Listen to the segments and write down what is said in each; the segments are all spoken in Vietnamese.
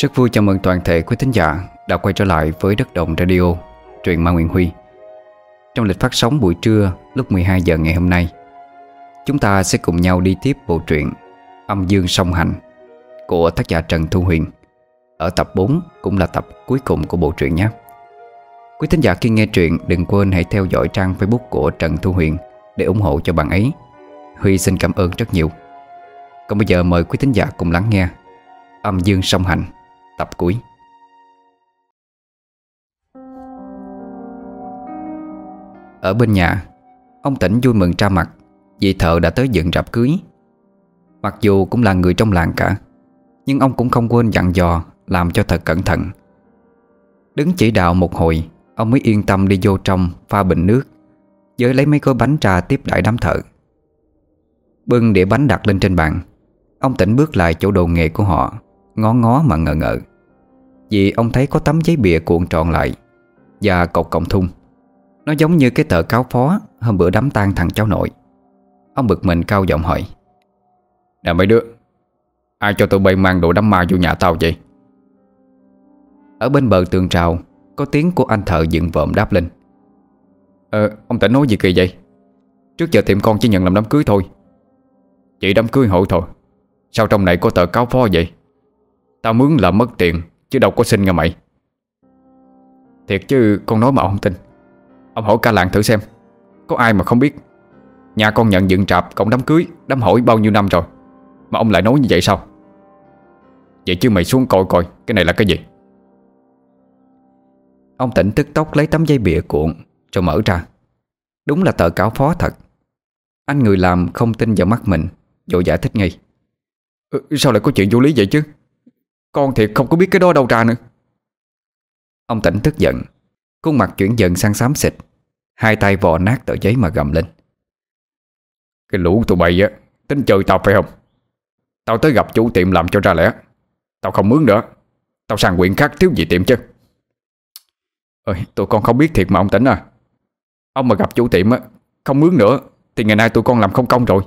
Rất vui chào mừng toàn thể quý thính giả đã quay trở lại với Đất Đồng Radio, truyện Ma Nguyễn Huy. Trong lịch phát sóng buổi trưa lúc 12 giờ ngày hôm nay, chúng ta sẽ cùng nhau đi tiếp bộ truyện Âm Dương Song Hành của tác giả Trần Thu Huyền. Ở tập 4 cũng là tập cuối cùng của bộ truyện nhé. Quý thính giả khi nghe truyện đừng quên hãy theo dõi trang Facebook của Trần Thu Huyền để ủng hộ cho bạn ấy. Huy xin cảm ơn rất nhiều. Còn bây giờ mời quý thính giả cùng lắng nghe Âm Dương Song Hành Tập cuối. Ở bên nhà, Ông tỉnh vui mừng ra mặt Vì thợ đã tới dựng rạp cưới. Mặc dù cũng là người trong làng cả, Nhưng ông cũng không quên dặn dò Làm cho thật cẩn thận. Đứng chỉ đạo một hồi, Ông mới yên tâm đi vô trong pha bình nước Giới lấy mấy gói bánh trà tiếp đại đám thợ. Bưng đĩa bánh đặt lên trên bàn, Ông tỉnh bước lại chỗ đồ nghề của họ. Ngó ngó mà ngờ ngợ Vì ông thấy có tấm giấy bìa cuộn tròn lại Và cột cộng thun. Nó giống như cái tờ cáo phó Hôm bữa đám tang thằng cháu nội. Ông bực mình cao giọng hỏi Nè mấy đứa Ai cho tụi bay mang đồ đám ma vô nhà tao vậy? Ở bên bờ tường trào Có tiếng của anh thợ dựng vợm đáp lên. Ờ ông tỉnh nói gì kỳ vậy? Trước giờ tiệm con chỉ nhận làm đám cưới thôi. Chỉ đám cưới hội thôi. Sao trong này có tờ cáo phó vậy Tao mướn là mất tiền Chứ đâu có xin nghe mày. Thiệt chứ con nói mà ông tin. Ông hỏi cả làng thử xem. Có ai mà không biết? Nhà con nhận dựng trạp cộng đám cưới Đám hỏi bao nhiêu năm rồi Mà ông lại nói như vậy sao? Vậy chứ mày xuống coi coi Cái này là cái gì? Ông tỉnh tức tốc lấy tấm giấy bìa cuộn Rồi mở ra. Đúng là tờ cáo phó thật. Anh người làm không tin vào mắt mình Vội giải thích ngay. Ừ, Sao lại có chuyện vô lý vậy chứ? Con thiệt không có biết cái đó đâu ra nữa. Ông tỉnh tức giận, Khuôn mặt chuyển dần sang xám xịt, Hai tay vò nát tờ giấy mà gầm lên. Cái lũ tụi bay á, Tính chơi tao phải không? Tao tới gặp chủ tiệm làm cho ra lẽ. Tao không mướn nữa. Tao sang quyện khác thiếu gì tiệm chứ? Ơi tụi con không biết thiệt mà ông tỉnh à. Ông mà gặp chủ tiệm á, Không mướn nữa, Thì ngày nay tụi con làm không công rồi.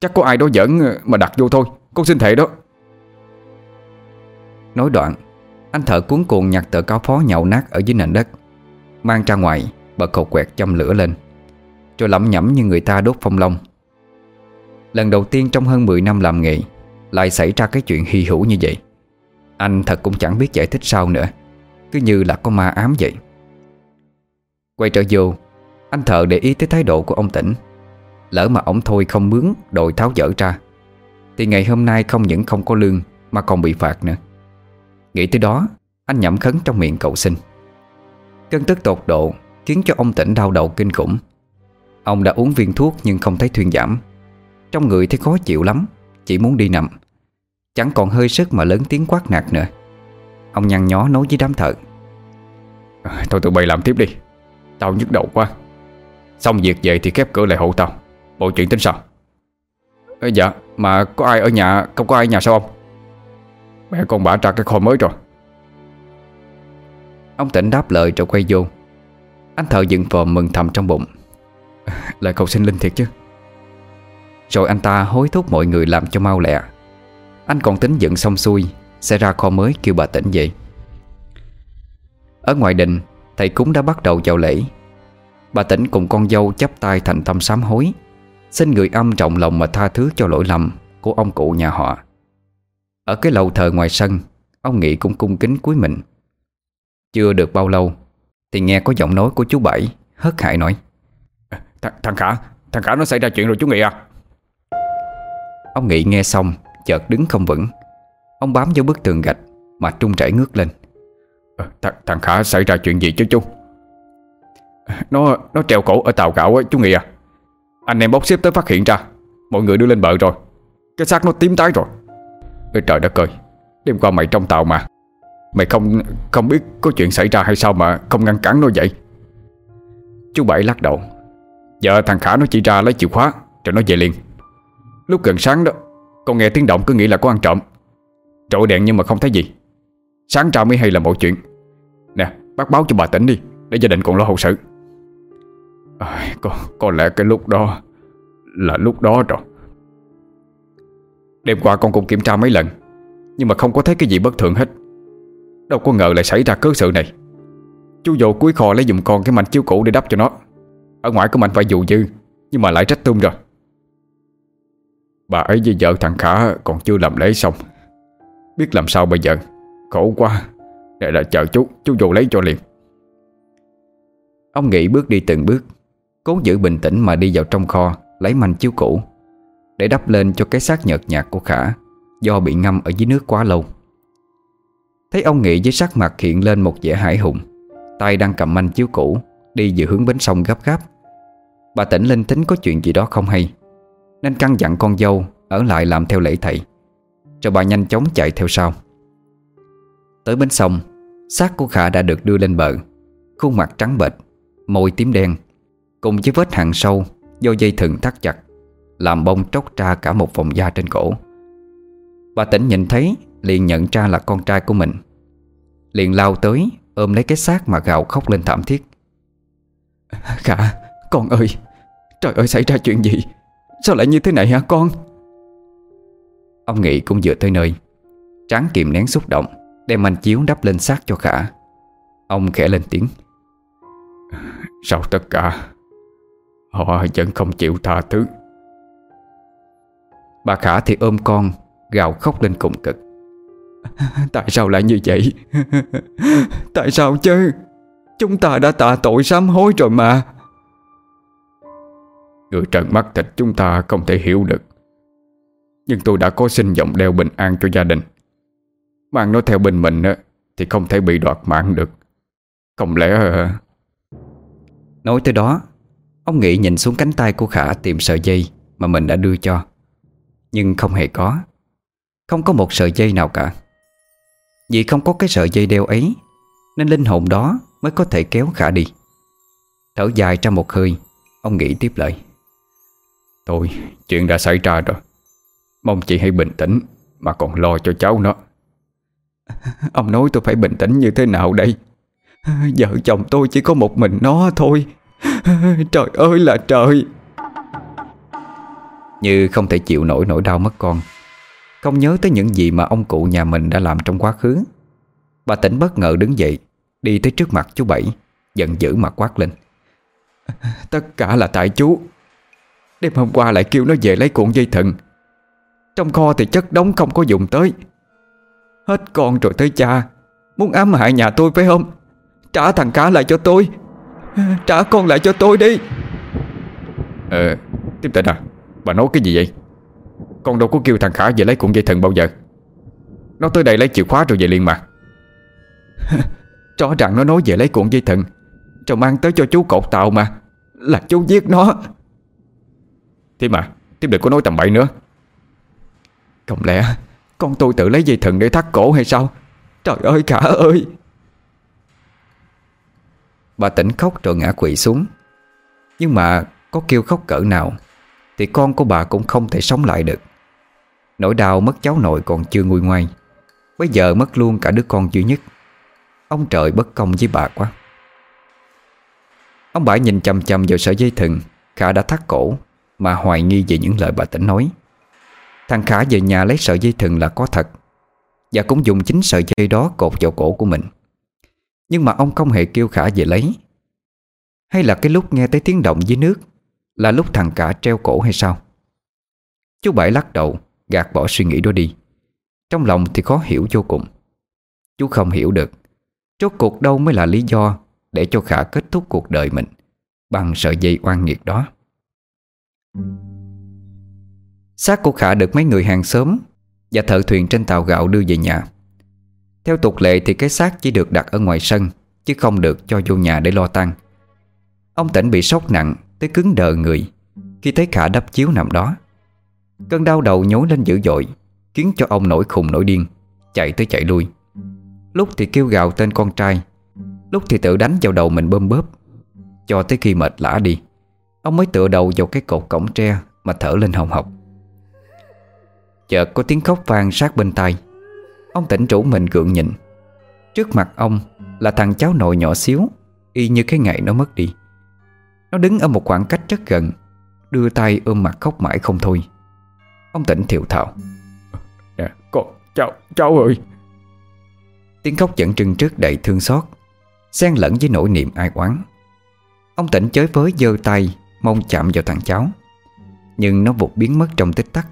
Chắc có ai đó giỡn mà đặt vô thôi. Con xin thề đó. Nói đoạn, Anh thợ cuốn cuồng nhặt tờ cáo phó nhậu nát ở dưới nền đất, Mang ra ngoài, Bật cầu quẹt châm lửa lên Rồi lẩm nhẩm như người ta đốt phong long. Lần đầu tiên trong hơn 10 năm làm nghề, Lại xảy ra cái chuyện hy hữu như vậy. Anh thật cũng chẳng biết giải thích sao nữa, Cứ như là có ma ám vậy. Quay trở vô, Anh thợ để ý tới thái độ của ông tỉnh. Lỡ mà ông thôi không mướn Đội tháo dỡ ra, Thì ngày hôm nay không những không có lương, Mà còn bị phạt nữa. Nghĩ tới đó Anh nhẩm khấn trong miệng cầu xin. Cơn tức tột độ Khiến cho ông tỉnh đau đầu kinh khủng. Ông đã uống viên thuốc nhưng không thấy thuyên giảm. Trong người thấy khó chịu lắm Chỉ muốn đi nằm. Chẳng còn hơi sức mà lớn tiếng quát nạt nữa. Ông nhăn nhó nói với đám thợ. À, Thôi tụi bay làm tiếp đi. Tao nhức đầu quá. Xong việc về thì khép cửa lại hộ tao. Bộ chuyện tính sao? À, Dạ mà có ai ở nhà Không có ai ở nhà sao ông Mẹ con bả ra cái kho mới rồi. Ông tỉnh đáp lời rồi quay vô. Anh thợ dựng phòm mừng thầm trong bụng. Lại cầu xin linh thiệt chứ. Rồi anh ta hối thúc mọi người làm cho mau lẹ. Anh còn tính dựng xong xuôi, Sẽ ra kho mới, kêu bà tỉnh dậy. Ở ngoài đình, Thầy cúng đã bắt đầu vào lễ. Bà tỉnh cùng con dâu chấp tay thành tâm sám hối. Xin người âm trọng lòng mà tha thứ cho lỗi lầm Của ông cụ nhà họ. Ở cái lầu thờ ngoài sân Ông Nghị cũng cung kính cúi mình. Chưa được bao lâu Thì nghe có giọng nói của chú Bảy Hớt hại nói. Th Thằng Khả Thằng Khả nó xảy ra chuyện rồi chú Nghị à? Ông Nghị nghe xong Chợt đứng không vững. Ông bám vô bức tường gạch Mà trung chảy ngước lên. Th Thằng Khả xảy ra chuyện gì chứ chú? Nó nó treo cổ ở tàu gạo á chú Nghị à. Anh em bốc xếp tới phát hiện ra. Mọi người đưa lên bờ rồi. Cái xác nó tím tái rồi Ê, Trời đất ơi Đêm qua mày trong tàu mà. Mày không không biết có chuyện xảy ra hay sao mà Không ngăn cản nó vậy? Chú Bảy lắc đầu. Giờ thằng Khả nó chỉ ra lấy chìa khóa Rồi nó về liền. Lúc gần sáng đó Con nghe tiếng động cứ nghĩ là có ăn trộm. Trội đèn nhưng mà không thấy gì. Sáng ra mới hay là mọi chuyện. Nè bác báo cho bà tỉnh đi Để gia đình còn lo hậu sự. À, có, có lẽ cái lúc đó Là lúc đó rồi. Đêm qua con cũng kiểm tra mấy lần, Nhưng mà không có thấy cái gì bất thường hết. Đâu có ngờ lại xảy ra cớ sự này. Chú vô cuối kho lấy dùng con cái mảnh chiếu cũ để đắp cho nó. Ở ngoài có mảnh phải dù dư, Nhưng mà lại trách tung rồi. Bà ấy với vợ thằng Khả còn chưa làm lễ xong. Biết làm sao bây giờ? Khổ quá. Để là chờ chú Chú vô lấy cho liền. Ông nghĩ bước đi từng bước, Cố giữ bình tĩnh mà đi vào trong kho, Lấy manh chiếu cũ. Để đắp lên cho cái xác nhợt nhạt của Khả, Do bị ngâm ở dưới nước quá lâu. Thấy ông Nghị với sắc mặt hiện lên một vẻ hải hùng, tay đang cầm manh chiếu cũ, Đi về hướng bến sông gấp gáp. Bà tỉnh linh tính có chuyện gì đó không hay, Nên căn dặn con dâu Ở lại làm theo lễ thầy Rồi bà nhanh chóng chạy theo sau. Tới bến sông, xác của Khả đã được đưa lên bờ, Khuôn mặt trắng bệch, Môi tím đen, Cùng với vết hàng sâu Do dây thừng thắt chặt. Làm bông tróc ra cả một vòng da trên cổ. Bà tỉnh nhìn thấy Liền nhận ra là con trai của mình. Liền lao tới Ôm lấy cái xác mà gào khóc lên thảm thiết. Khả Con ơi Trời ơi xảy ra chuyện gì? Sao lại như thế này hả con? Ông Nghị cũng vừa tới nơi Tráng kìm nén xúc động Đem anh chiếu đắp lên xác cho Khả. Ông khẽ lên tiếng. Sao tất cả? Họ vẫn không chịu tha thứ Bà Khả thì ôm con, Gào khóc lên cùng cực. Tại sao lại như vậy? Tại sao chứ? Chúng ta đã tạ tội sám hối rồi mà. Người trần mắt thịt chúng ta không thể hiểu được. Nhưng tôi đã có xin vọng đeo bình an cho gia đình. Mang nó theo bên mình Thì không thể bị đoạt mạng được. Không lẽ ờ, Nói tới đó, Ông Nghị nhìn xuống cánh tay của Khả tìm sợi dây Mà mình đã đưa cho. Nhưng không hề có. Không có một sợi dây nào cả. Vì không có cái sợi dây đeo ấy, Nên linh hồn đó mới có thể kéo Khả đi. Thở dài ra một hơi, Ông nghĩ tiếp lời. Thôi, chuyện đã xảy ra rồi. Mong chị hãy bình tĩnh, Mà còn lo cho cháu nó. Ông nói tôi phải bình tĩnh như thế nào đây? Vợ chồng tôi chỉ có một mình nó thôi. Trời ơi là trời. Như không thể chịu nổi nỗi đau mất con. Không nhớ tới những gì mà ông cụ nhà mình đã làm trong quá khứ. Bà tỉnh bất ngờ đứng dậy, Đi tới trước mặt chú Bảy, Giận dữ mà quát lên. Tất cả là tại chú. Đêm hôm qua lại kêu nó về lấy cuộn dây thừng. Trong kho thì chất đóng không có dùng tới. Hết con rồi tới cha. Muốn ám hại nhà tôi phải không? Trả thằng cá lại cho tôi. Trả con lại cho tôi đi. Ờ Tiếp tục à Bà nói cái gì vậy? Con đâu có kêu thằng Khả về lấy cuộn dây thần bao giờ. Nó tới đây lấy chìa khóa rồi về liền mà. Rõ ràng nó nói về lấy cuộn dây thần, Rồi mang tới cho chú cột tàu mà Là chú giết nó. Thế mà Tiếp đừng có nói tầm bậy nữa. Không lẽ Con tôi tự lấy dây thần để thắt cổ hay sao? Trời ơi cả ơi! Bà tỉnh khóc rồi ngã quỵ xuống. Nhưng mà có kêu khóc cỡ nào thì con của bà cũng không thể sống lại được. Nỗi đau mất cháu nội còn chưa nguôi ngoai. Bây giờ mất luôn cả đứa con duy nhất. Ông trời bất công với bà quá. Ông bãi nhìn chầm chầm vào sợi dây thừng, Khả đã thắt cổ, Mà hoài nghi về những lời bà tỉnh nói. Thằng Khả về nhà lấy sợi dây thừng là có thật, Và cũng dùng chính sợi dây đó cột vào cổ của mình. Nhưng mà ông không hề kêu Khả về lấy. Hay là cái lúc nghe thấy tiếng động dưới nước là lúc thằng cả treo cổ hay sao? Chú Bảy lắc đầu, Gạt bỏ suy nghĩ đó đi. Trong lòng thì khó hiểu vô cùng. Chú không hiểu được, Rốt cuộc đâu mới là lý do Để cho Khả kết thúc cuộc đời mình Bằng sợi dây oan nghiệt đó. Xác của Khả được mấy người hàng xóm Và thợ thuyền trên tàu gạo đưa về nhà. Theo tục lệ thì cái xác chỉ được đặt ở ngoài sân, Chứ không được cho vô nhà để lo tăng. Ông tỉnh bị sốc nặng Tới cứng đờ người, Khi thấy Khả đắp chiếu nằm đó. Cơn đau đầu nhối lên dữ dội, Khiến cho ông nổi khùng nổi điên, Chạy tới chạy lui. Lúc thì kêu gào tên con trai, Lúc thì tự đánh vào đầu mình bơm bóp. Cho tới khi mệt lã đi, Ông mới tựa đầu vào cái cột cổng tre Mà thở lên hồng hộc. Chợt có tiếng khóc vang sát bên tai. Ông tỉnh rủ mình gượng nhịn. Trước mặt ông là thằng cháu nội nhỏ xíu, Y như cái ngày nó mất đi. Nó đứng ở một khoảng cách rất gần Đưa tay ôm mặt khóc mãi không thôi. Ông tỉnh thiệu thào Nè con cháu cháu ơi. Tiếng khóc dẫn trưng trước đầy thương xót Xen lẫn với nỗi niềm ai oán. Ông tỉnh chới với giơ tay Mong chạm vào thằng cháu. Nhưng nó vụt biến mất trong tích tắc.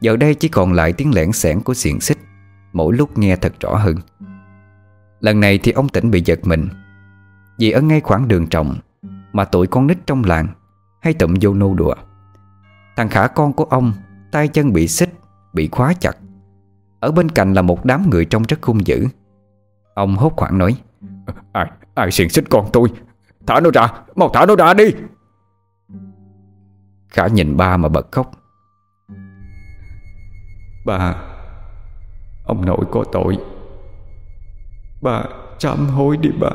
Giờ đây chỉ còn lại tiếng lẻn xẻn của xiềng xích Mỗi lúc nghe thật rõ hơn. Lần này thì ông tỉnh bị giật mình Vì ở ngay khoảng đường trọng Mà tụi con nít trong làng Hay tụm vô nô đùa. Thằng khả con của ông tay chân bị xích Bị khóa chặt. Ở bên cạnh là một đám người trông rất hung dữ. Ông hốt hoảng nói Ai, ai xiềng xích con tôi? Thả nó ra, mau thả nó ra đi. Khả nhìn ba mà bật khóc. Bà Ông nội có tội. Bà sám hối đi bà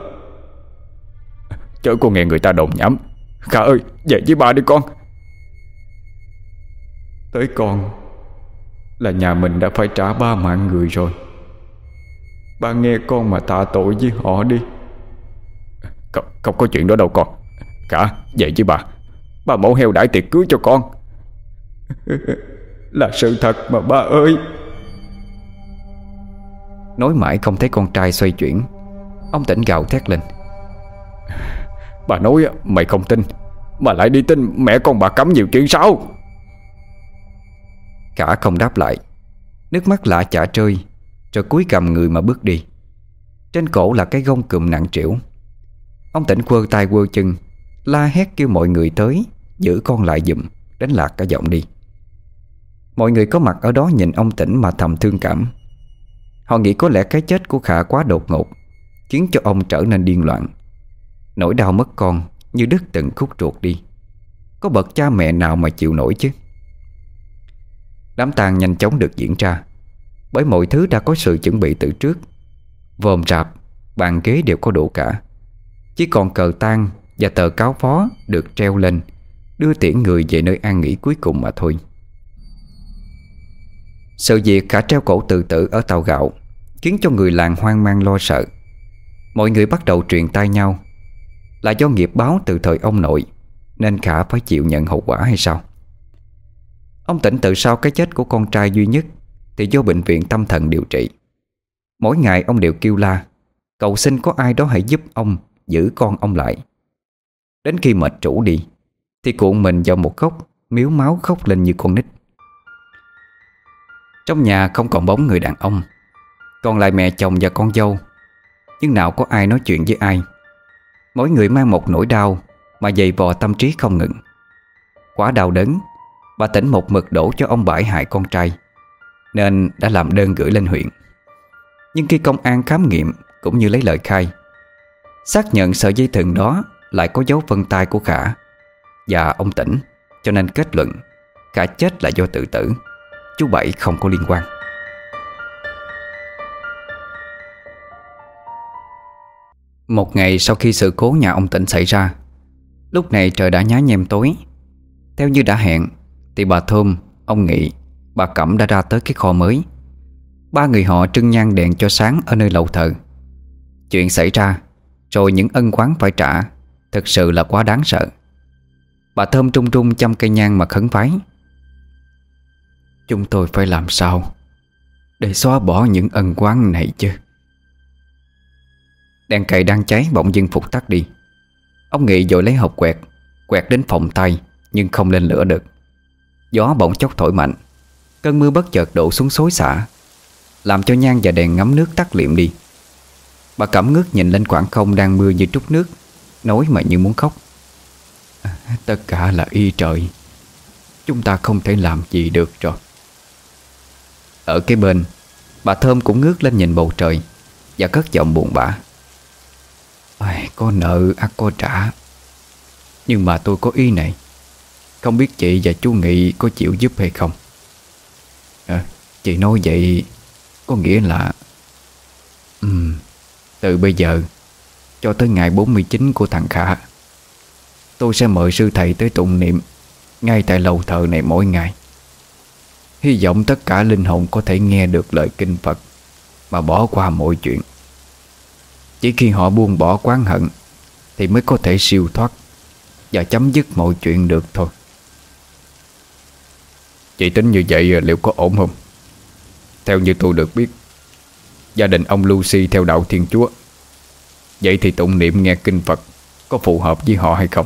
Chớ có nghe người ta đồn nhảm. Khả ơi về với bà đi con. Tới con Là nhà mình đã phải trả ba mạng người rồi. Bà nghe con mà tạ tội với họ đi. Không, không có chuyện đó đâu con. Khả về với bà Bà mẫu heo đãi tiệc cưới cho con. Là sự thật mà ba ơi. Nói mãi không thấy con trai xoay chuyển. Ông tỉnh gào thét lên Bà nói, mày không tin, Mà lại đi tin mẹ con bà cấm nhiều chuyện sao? Khả không đáp lại. Nước mắt lạ chả trơi, Rồi cúi cầm người mà bước đi. Trên cổ là cái gông cụm nặng trĩu. Ông tỉnh quơ tay quơ chân, La hét kêu mọi người tới, Giữ con lại giùm, Đánh lạc cả giọng đi. Mọi người có mặt ở đó nhìn ông tỉnh mà thầm thương cảm. Họ nghĩ có lẽ cái chết của Khả quá đột ngột, Khiến cho ông trở nên điên loạn. Nỗi đau mất con Như đứt từng khúc ruột đi. Có bậc cha mẹ nào mà chịu nổi chứ? Đám tang nhanh chóng được diễn ra, Bởi mọi thứ đã có sự chuẩn bị từ trước. Vòm rạp, Bàn ghế đều có đủ cả. Chỉ còn cờ tang Và tờ cáo phó được treo lên, Đưa tiễn người về nơi an nghỉ cuối cùng mà thôi. Sự việc cả treo cổ tự tử ở tàu gạo, Khiến cho người làng hoang mang lo sợ. Mọi người bắt đầu truyền tai nhau. Là do nghiệp báo từ thời ông nội, Nên Khả phải chịu nhận hậu quả hay sao? Ông tỉnh tự sau cái chết của con trai duy nhất Thì vô bệnh viện tâm thần điều trị. Mỗi ngày ông đều kêu la, Cầu xin có ai đó hãy giúp ông, Giữ con ông lại. Đến khi mệt chủ đi, Thì cuộn mình vào một góc, Miếu máu khóc lên như con nít. Trong nhà không còn bóng người đàn ông, Còn lại mẹ chồng và con dâu, Nhưng nào có ai nói chuyện với ai. Mỗi người mang một nỗi đau Mà dày vò tâm trí không ngừng. Quá đau đớn, Bà tỉnh một mực đổ cho ông bãi hại con trai, Nên đã làm đơn gửi lên huyện. Nhưng khi công an khám nghiệm Cũng như lấy lời khai, Xác nhận sợi dây thừng đó Lại có dấu vân tay của Khả Và ông tỉnh, Cho nên kết luận Khả chết là do tự tử, Chú Bảy không có liên quan. Một ngày sau khi sự cố nhà ông tỉnh xảy ra Lúc này trời đã nhá nhem tối. Theo như đã hẹn Thì bà Thơm, ông Nghị, bà Cẩm đã ra tới cái kho mới. Ba người họ trưng nhang đèn cho sáng ở nơi lầu thờ. Chuyện xảy ra Rồi những ân quán phải trả thật sự là quá đáng sợ. Bà Thơm trung trung chăm cây nhang mà khấn vái. Chúng tôi phải làm sao Để xóa bỏ những ân quán này chứ? Đèn cày đang cháy bỗng dưng phục tắt đi. Ông Nghị vội lấy hộp quẹt Quẹt đến phòng tay Nhưng không lên lửa được. Gió bỗng chốc thổi mạnh. Cơn mưa bất chợt đổ xuống xối xả Làm cho nhang và đèn ngắm nước tắt liệm đi. Bà cẩm ngước nhìn lên khoảng không đang mưa như trút nước Nói mà như muốn khóc. À, Tất cả là y trời. Chúng ta không thể làm gì được rồi. Ở cái bên Bà Thơm cũng ngước lên nhìn bầu trời Và cất giọng buồn bã. Ai, Có nợ ắt có trả. Nhưng mà tôi có ý này. Không biết chị và chú Nghị có chịu giúp hay không? À, Chị nói vậy Có nghĩa là um, Từ bây giờ Cho tới ngày 49 của thằng Khả Tôi sẽ mời sư thầy tới tụng niệm Ngay tại lầu thờ này mỗi ngày. Hy vọng tất cả linh hồn có thể nghe được lời kinh Phật Mà bỏ qua mọi chuyện chỉ khi họ buông bỏ quán hận Thì mới có thể siêu thoát Và chấm dứt mọi chuyện được thôi. Chị tính như vậy à, liệu có ổn không? Theo như tôi được biết, Gia đình ông Lucy theo đạo Thiên Chúa. Vậy thì tụng niệm nghe kinh Phật Có phù hợp với họ hay không?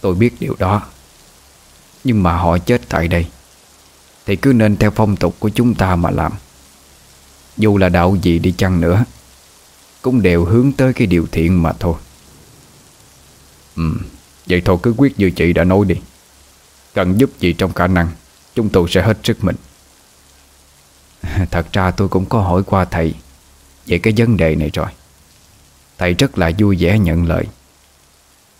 Tôi biết điều đó, Nhưng mà họ chết tại đây Thì cứ nên theo phong tục của chúng ta mà làm. Dù là đạo gì đi chăng nữa cũng đều hướng tới cái điều thiện mà thôi. Ừ Vậy thôi cứ quyết như chị đã nói đi. Cần giúp gì trong khả năng, Chúng tôi sẽ hết sức mình. Thật ra tôi cũng có hỏi qua thầy Về cái vấn đề này rồi. Thầy rất là vui vẻ nhận lời.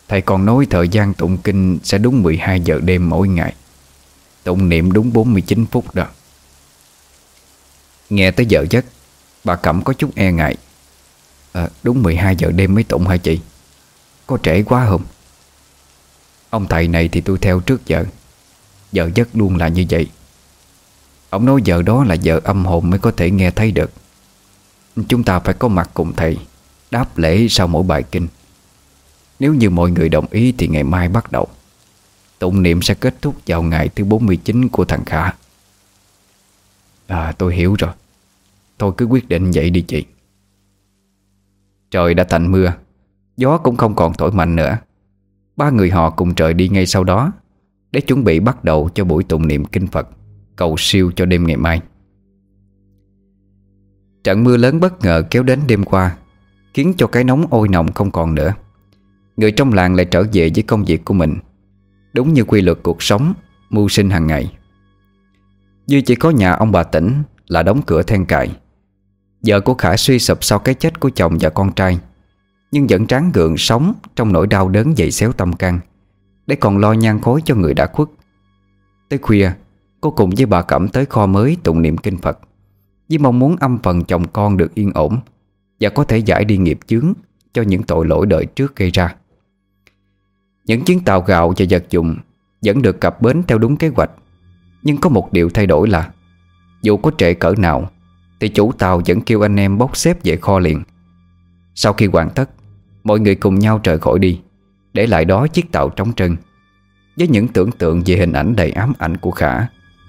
Thầy còn nói thời gian tụng kinh Sẽ đúng 12 giờ đêm mỗi ngày. Tụng niệm đúng 49 phút đó. Nghe tới giờ giấc, Bà Cẩm có chút e ngại à, Đúng 12 giờ đêm mới tụng hả chị? Có trễ quá không? Ông thầy này thì tôi theo trước giờ. Giờ giấc luôn là như vậy. Ông nói giờ đó là giờ âm hồn mới có thể nghe thấy được. Chúng ta phải có mặt cùng thầy Đáp lễ sau mỗi bài kinh. Nếu như mọi người đồng ý thì ngày mai bắt đầu. Tụng niệm sẽ kết thúc vào ngày thứ 49 của thằng Khả. À tôi hiểu rồi. Thôi cứ quyết định vậy đi chị. Trời đã tạnh mưa, Gió cũng không còn thổi mạnh nữa. Ba người họ cùng trời đi ngay sau đó, Để chuẩn bị bắt đầu cho buổi tụng niệm kinh Phật, Cầu siêu cho đêm ngày mai. Trận mưa lớn bất ngờ kéo đến đêm qua, Khiến cho cái nóng ôi nồng không còn nữa. Người trong làng lại trở về với công việc của mình, Đúng như quy luật cuộc sống, Mưu sinh hàng ngày. Duy chỉ có nhà ông bà tỉnh Là đóng cửa then cài. Vợ của Khả suy sụp sau cái chết của chồng và con trai, Nhưng vẫn tráng gượng sống Trong nỗi đau đớn dậy xéo tâm can, Để còn lo nhan khối cho người đã khuất. Tới khuya, Cô cùng với bà Cẩm tới kho mới tụng niệm kinh Phật, Với mong muốn âm phần chồng con được yên ổn Và có thể giải đi nghiệp chướng Cho những tội lỗi đời trước gây ra. Những chuyến tàu gạo và vật dụng Vẫn được cập bến theo đúng kế hoạch, Nhưng có một điều thay đổi là, Dù có trễ cỡ nào thì chủ tàu vẫn kêu anh em bốc xếp về kho liền. Sau khi hoàn tất, Mọi người cùng nhau rời khỏi đi, Để lại đó chiếc tàu trống trơn. Với những tưởng tượng về hình ảnh đầy ám ảnh của Khả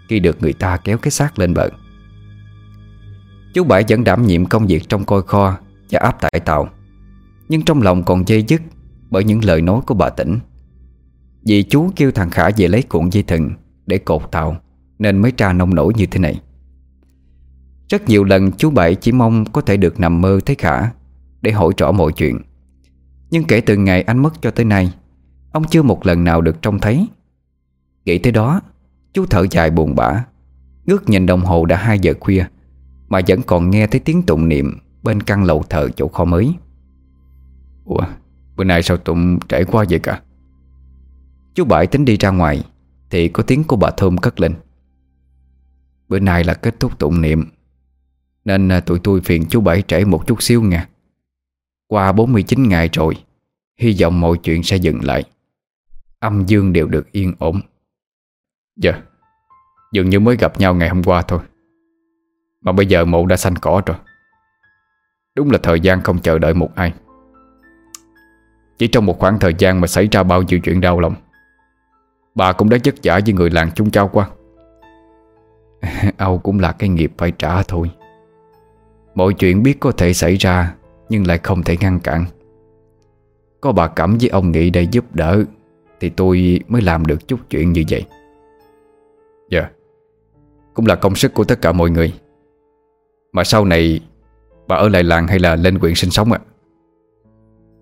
khi được người ta kéo cái xác lên bờ. Chú Bảy vẫn đảm nhiệm công việc trong coi kho Và áp tải tàu, Nhưng trong lòng còn dây dứt Bởi những lời nói của bà tỉnh. Vì chú kêu thằng Khả về lấy cuộn dây thừng Để cột tàu Nên mới tra nông nổi như thế này. Rất nhiều lần chú Bảy chỉ mong Có thể được nằm mơ thấy Khả Để hỏi rõ mọi chuyện. Nhưng kể từ ngày anh mất cho tới nay Ông chưa một lần nào được trông thấy. Nghĩ tới đó Chú thở dài buồn bã Ngước nhìn đồng hồ đã 2 giờ khuya Mà vẫn còn nghe thấy tiếng tụng niệm Bên căn lầu thờ chỗ kho mới. Ủa Bữa nay sao tụng trễ quá vậy cả? Chú Bảy tính đi ra ngoài Thì có tiếng của bà Thơm cất lên. Bữa nay là kết thúc tụng niệm nên à, tụi tôi phiền chú Bảy trễ một chút xíu nha. Qua 49 ngày rồi, Hy vọng mọi chuyện sẽ dừng lại. Âm dương đều được yên ổn. Dạ Dường như mới gặp nhau ngày hôm qua thôi. Mà bây giờ mộ đã xanh cỏ rồi. Đúng là thời gian không chờ đợi một ai. Chỉ trong một khoảng thời gian mà xảy ra bao nhiêu chuyện đau lòng, Bà cũng đã chất giả với người làng chung trao qua. Âu cũng là cái nghiệp phải trả thôi. Mọi chuyện biết có thể xảy ra, Nhưng lại không thể ngăn cản. Có bà Cẩm với ông Nghị đây giúp đỡ, Thì tôi mới làm được chút chuyện như vậy. Dạ Cũng là công sức của tất cả mọi người. Mà sau này, Bà ở lại làng hay là lên quyện sinh sống ạ?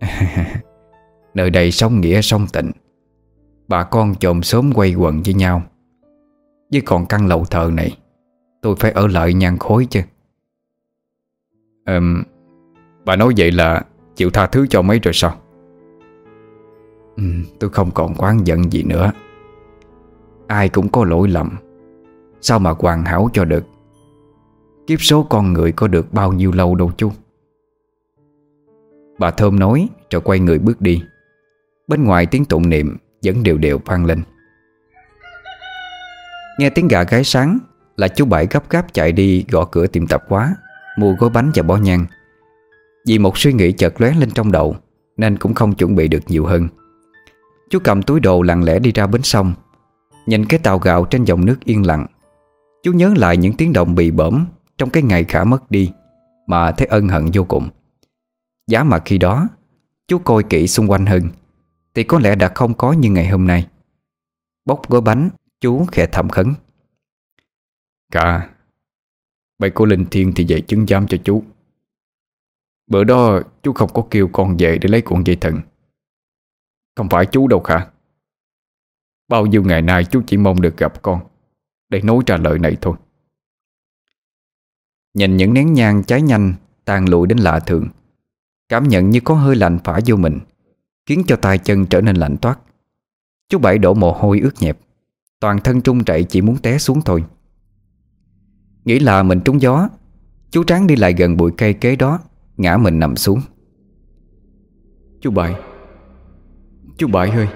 Nơi đây sống nghĩa sống tịnh. Bà con chồm sớm quay quần với nhau. Với còn căn lầu thờ này, Tôi phải ở lại nhan khối chứ um, Bà nói vậy là Chịu tha thứ cho mấy rồi sao? Ừ, Tôi không còn quán giận gì nữa. Ai cũng có lỗi lầm. Sao mà hoàn hảo cho được? Kiếp số con người có được bao nhiêu lâu đâu chú? Bà Thơm nói Rồi quay người bước đi. Bên ngoài tiếng tụng niệm Vẫn đều đều vang lên. Nghe tiếng gà gáy sáng Là chú Bảy gấp gáp chạy đi Gõ cửa tìm tạp hóa. Mua gói bánh và bó nhang. Vì một suy nghĩ chợt lóe lên trong đầu, Nên cũng không chuẩn bị được nhiều hơn. Chú cầm túi đồ lặng lẽ đi ra bến sông, Nhìn cái tàu gạo trên dòng nước yên lặng. Chú nhớ lại những tiếng động bị bẩm Trong cái ngày khả mất đi Mà thấy ân hận vô cùng. Giá mà khi đó, Chú coi kỹ xung quanh hơn, Thì có lẽ đã không có như ngày hôm nay. Bóc gói bánh, Chú khẽ thầm khấn. Cả Vậy cô Linh Thiên thì dạy chứng giám cho chú. Bữa đó, chú không có kêu con về để lấy cuộn dây thần. Không phải chú đâu khả. Bao nhiêu ngày nay chú chỉ mong được gặp con, Để nói trả lời này thôi. Nhìn những nén nhang cháy nhanh, Tàn lụi đến lạ thường. Cảm nhận như có hơi lạnh phả vô mình, Khiến cho tay chân trở nên lạnh toát. Chú Bảy đổ mồ hôi ướt nhẹp. Toàn thân trung chạy chỉ muốn té xuống thôi. Nghĩ là mình trúng gió. Chú Tráng đi lại gần bụi cây kế đó, Ngã mình nằm xuống. Chú Bảy. Chú Bảy ơi.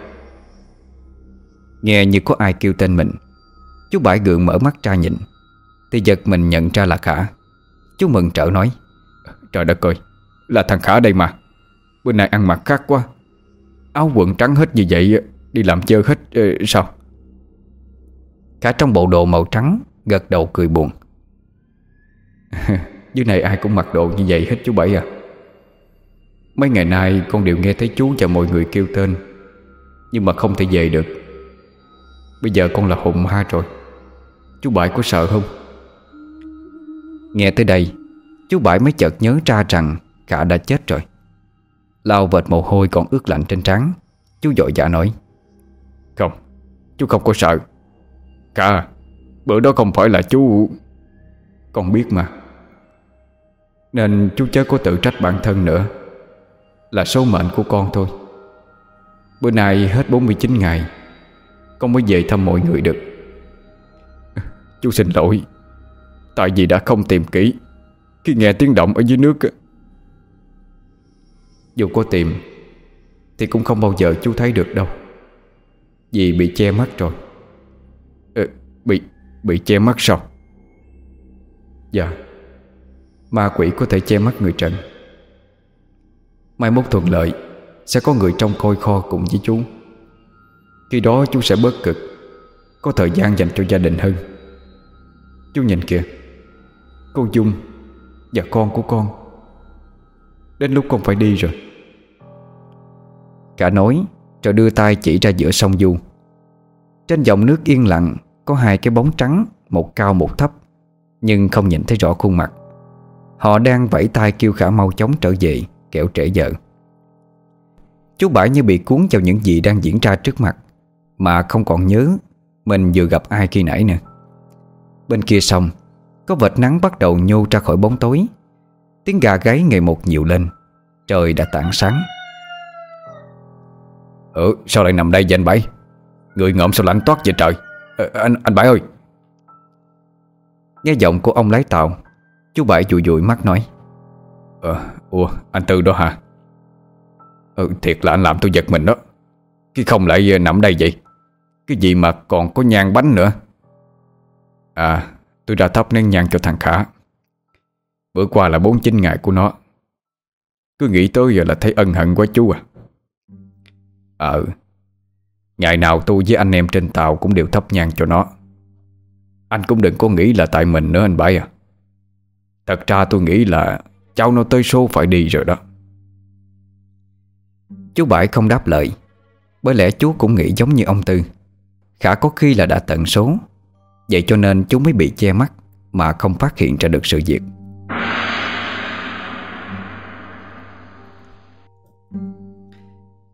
Nghe như có ai kêu tên mình. Chú Bảy gượng mở mắt ra nhìn. Thì giật mình nhận ra là Khả. Chú mừng trở nói. Trời đất ơi, Là thằng Khả đây mà. Bữa nay ăn mặc khác quá. Áo quần trắng hết như vậy, Đi làm chơi hết ờ, sao? Khả trong bộ đồ màu trắng, Gật đầu cười buồn. Dưới này ai cũng mặc đồ như vậy hết chú Bảy à. Mấy ngày nay con đều nghe thấy chú và mọi người kêu tên, Nhưng mà không thể về được. Bây giờ con là hùng ha rồi. Chú Bảy có sợ không? Nghe tới đây, Chú Bảy mới chợt nhớ ra rằng Cả đã chết rồi. Lao vệt mồ hôi còn ướt lạnh trên trán, Chú dội dạ nói. Không, Chú không có sợ. Cả Bữa đó không phải là chú. Con biết mà. Nên chú chớ có tự trách bản thân nữa. Là số mệnh của con thôi. Bữa nay hết 49 ngày Con mới về thăm mọi người được. Chú xin lỗi Tại vì đã không tìm kỹ. Khi nghe tiếng động ở dưới nước Dù có tìm Thì cũng không bao giờ chú thấy được đâu. Vì bị che mắt rồi. Ừ, Bị bị che mắt sao? Dạ. Ma quỷ có thể che mắt người trần. Mai mốt thuận lợi, Sẽ có người trong coi kho cùng với chú. Khi đó chú sẽ bớt cực, Có thời gian dành cho gia đình hơn. Chú nhìn kìa, Cô Dung Và con của con, Đến lúc con phải đi rồi. Cả nói Rồi đưa tay chỉ ra giữa sông Du. Trên dòng nước yên lặng, Có hai cái bóng trắng, Một cao một thấp, Nhưng không nhìn thấy rõ khuôn mặt. Họ đang vẫy tay kêu khả mau chóng trở về Kẻo trễ giờ. Chú Bãi như bị cuốn vào những gì đang diễn ra trước mặt Mà không còn nhớ Mình vừa gặp ai khi nãy nữa. Bên kia sông Có vệt nắng bắt đầu nhô ra khỏi bóng tối. Tiếng gà gáy ngày một nhiều lên Trời đã tảng sáng. Ừ sao lại nằm đây vậy anh Bảy? Người ngợm sao lạnh toát vậy trời? Ờ, Anh anh Bảy ơi! Nghe giọng của ông lái tàu Chú Bảy dụi dụi mắt nói. Ờ Ủa, anh Tư đó hả? Ừ thiệt là anh làm tôi giật mình đó. Khi không lại ờ, nằm đây vậy? Cái gì mà còn có nhang bánh nữa? À tôi đã thắp nén nhang cho thằng Khả. Bữa qua là 49 ngày của nó. Cứ nghĩ tới giờ là thấy ân hận quá chú à. Ờ Ngày nào tôi với anh em trên tàu cũng đều thắp nhang cho nó. Anh cũng đừng có nghĩ là tại mình nữa anh Bảy à. Thật ra tôi nghĩ là Cháu nó tới số phải đi rồi đó. Chú Bảy không đáp lời, Bởi lẽ chú cũng nghĩ giống như ông Tư. Khả có khi là đã tận số, Vậy cho nên chú mới bị che mắt Mà không phát hiện ra được sự việc.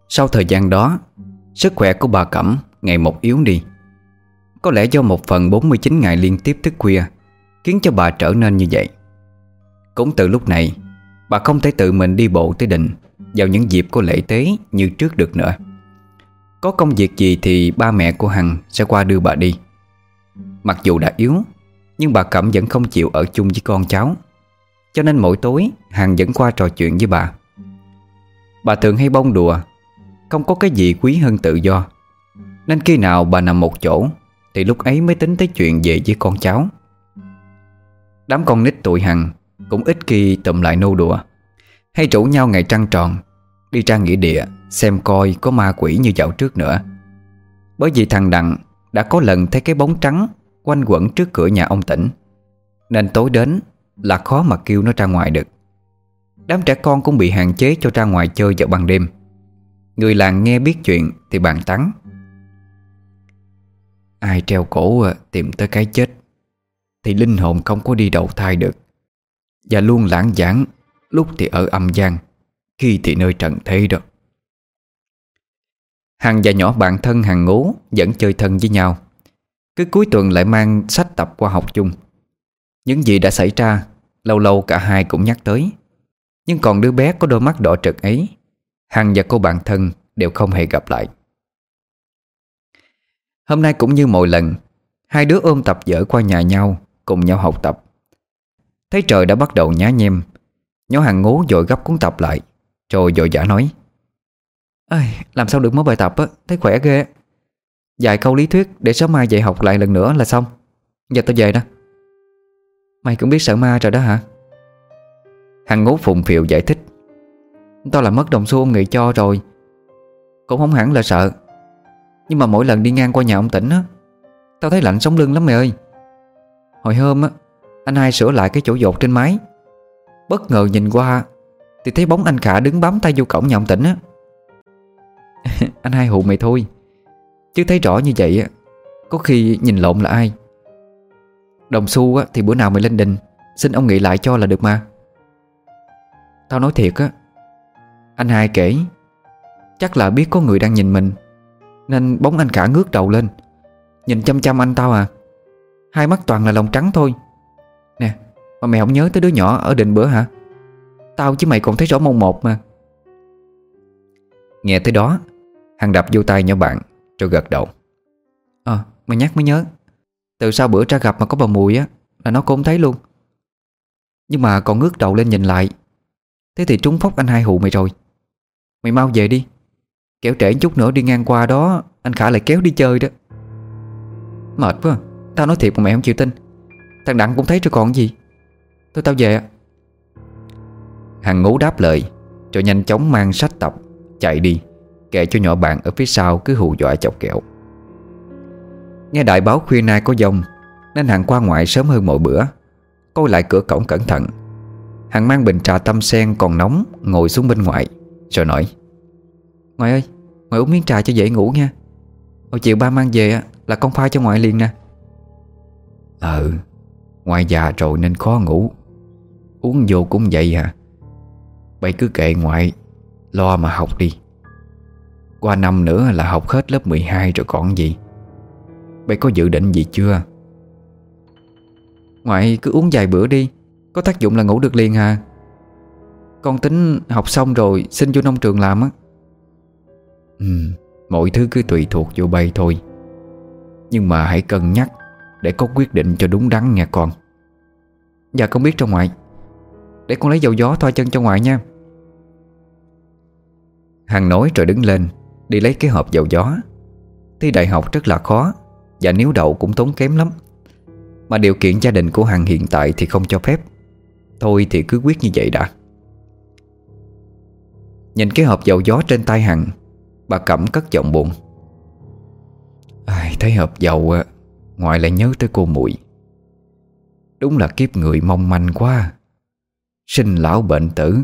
Sau thời gian đó, Sức khỏe của bà Cẩm ngày một yếu đi. Có lẽ do một phần 49 ngày liên tiếp thức khuya, Khiến cho bà trở nên như vậy. Cũng từ lúc này, Bà không thể tự mình đi bộ tới đình Vào những dịp của lễ tế như trước được nữa. Có công việc gì thì ba mẹ của Hằng sẽ qua đưa bà đi. Mặc dù đã yếu, Nhưng bà Cẩm vẫn không chịu ở chung với con cháu. Cho nên mỗi tối, Hằng vẫn qua trò chuyện với bà. Bà thường hay bông đùa, Không có cái gì quý hơn tự do. Nên khi nào bà nằm một chỗ, Thì lúc ấy mới tính tới chuyện về với con cháu. Đám con nít tụi Hằng cũng ít khi tụm lại nô đùa. Hay rủ nhau ngày trăng tròn, Đi ra nghĩa địa, Xem coi có ma quỷ như dạo trước nữa. Bởi vì thằng Đặng Đã có lần thấy cái bóng trắng Quanh quẩn trước cửa nhà ông tỉnh. Nên tối đến Là khó mà kêu nó ra ngoài được. Đám trẻ con cũng bị hạn chế cho ra ngoài chơi vào ban đêm. Người làng nghe biết chuyện thì bàn tán. Ai treo cổ tìm tới cái chết, Thì linh hồn không có đi đầu thai được. Và luôn lãng giảng, Lúc thì ở âm gian, Khi thì nơi trần thế đó. Hằng và nhỏ bạn thân hàng ngố Vẫn chơi thân với nhau, Cứ cuối tuần lại mang sách tập qua học chung. Những gì đã xảy ra, Lâu lâu cả hai cũng nhắc tới. Nhưng còn đứa bé có đôi mắt đỏ trực ấy, Hằng và cô bạn thân đều không hề gặp lại. Hôm nay cũng như mọi lần, Hai đứa ôm tập dở qua nhà nhau, Cùng nhau học tập. Thấy trời đã bắt đầu nhá nhem Nhỏ hàng ngố dội gấp cuốn tập lại Rồi dội giả nói. Ây, Làm sao được mới bài tập á? Thấy khỏe ghê. Vài câu lý thuyết để sớm mai dạy học lại lần nữa là xong. Giờ tao về đó Mày cũng biết sợ ma rồi đó hả? Hằng ngố phụng phiệu giải thích. Tao là mất đồng xu ông nghị cho rồi. Cũng không hẳn là sợ. Nhưng mà mỗi lần đi ngang qua nhà ông tỉnh á Tao thấy lạnh sống lưng lắm mày ơi. Hồi hôm á anh hai sửa lại cái chỗ dột trên mái. Bất ngờ nhìn qua Thì thấy bóng anh Khả đứng bám tay vô cổng nhà ông tỉnh á. Anh hai hụ mày thôi. Chứ thấy rõ như vậy á Có khi nhìn lộn là ai. Đồng xu á, thì bữa nào mày lên đình Xin ông nghị lại cho là được mà. Tao nói thiệt á Anh hai kể Chắc là biết có người đang nhìn mình Nên bóng anh cả ngước đầu lên. Nhìn chăm chăm anh tao à. Hai mắt toàn là lòng trắng thôi. Nè, Mà mày không nhớ tới đứa nhỏ ở định bữa hả? Tao chứ mày còn thấy rõ mông một mà. Nghe tới đó, Hằng đập vô tay nhỏ bạn, Rồi gật đầu. Ờ mày nhắc mới nhớ. Từ sau bữa ra gặp mà có bà mùi á, Là nó cũng thấy luôn. Nhưng mà còn ngước đầu lên nhìn lại. Thế thì trúng phóc anh hai hụ mày rồi. Mày mau về đi. Kéo trễ chút nữa đi ngang qua đó, Anh Khả lại kéo đi chơi đó. Mệt quá, Tao nói thiệt mà mày không chịu tin. Thằng Đặng cũng thấy rồi còn gì. Thôi tao về. Hằng ngố đáp lời, Rồi nhanh chóng mang sách tập, Chạy đi Kệ cho nhỏ bạn ở phía sau cứ hù dọa chọc kẹo. Nghe đại báo khuya nay có dông, Nên Hằng qua ngoại sớm hơn mọi bữa, Coi lại cửa cổng cẩn thận. Hằng mang bình trà tâm sen còn nóng, Ngồi xuống bên ngoài, Rồi nói, Ngoại ơi, Ngoại uống miếng trà cho dễ ngủ nha. Hồi chiều ba mang về là con pha cho ngoại liền nè. Ừ Ngoại già rồi nên khó ngủ. Uống vô cũng vậy hả? Bây cứ kệ ngoại, Lo mà học đi. Qua năm nữa là học hết lớp 12 rồi còn gì. Bây có dự định gì chưa? Ngoại, cứ uống vài bữa đi. Có tác dụng là ngủ được liền hà Con tính học xong rồi Xin vô nông trường làm á. Ừ Mọi thứ cứ tùy thuộc vô bay thôi. Nhưng mà hãy cân nhắc. Để có quyết định cho đúng đắn nha con. Dạ con biết trong ngoại. Để con lấy dầu gió thoa chân cho ngoại nha. Hằng nói rồi đứng lên Đi lấy cái hộp dầu gió. Thi đại học rất là khó Và nếu đậu cũng tốn kém lắm. Mà điều kiện gia đình của Hằng hiện tại thì không cho phép. Thôi thì cứ quyết như vậy đã. Nhìn cái hộp dầu gió trên tay Hằng Bà Cẩm cất giọng buồn. Ai, Thấy hộp dầu Ngoại lại nhớ tới cô muội Đúng là kiếp người mong manh quá. Sinh lão bệnh tử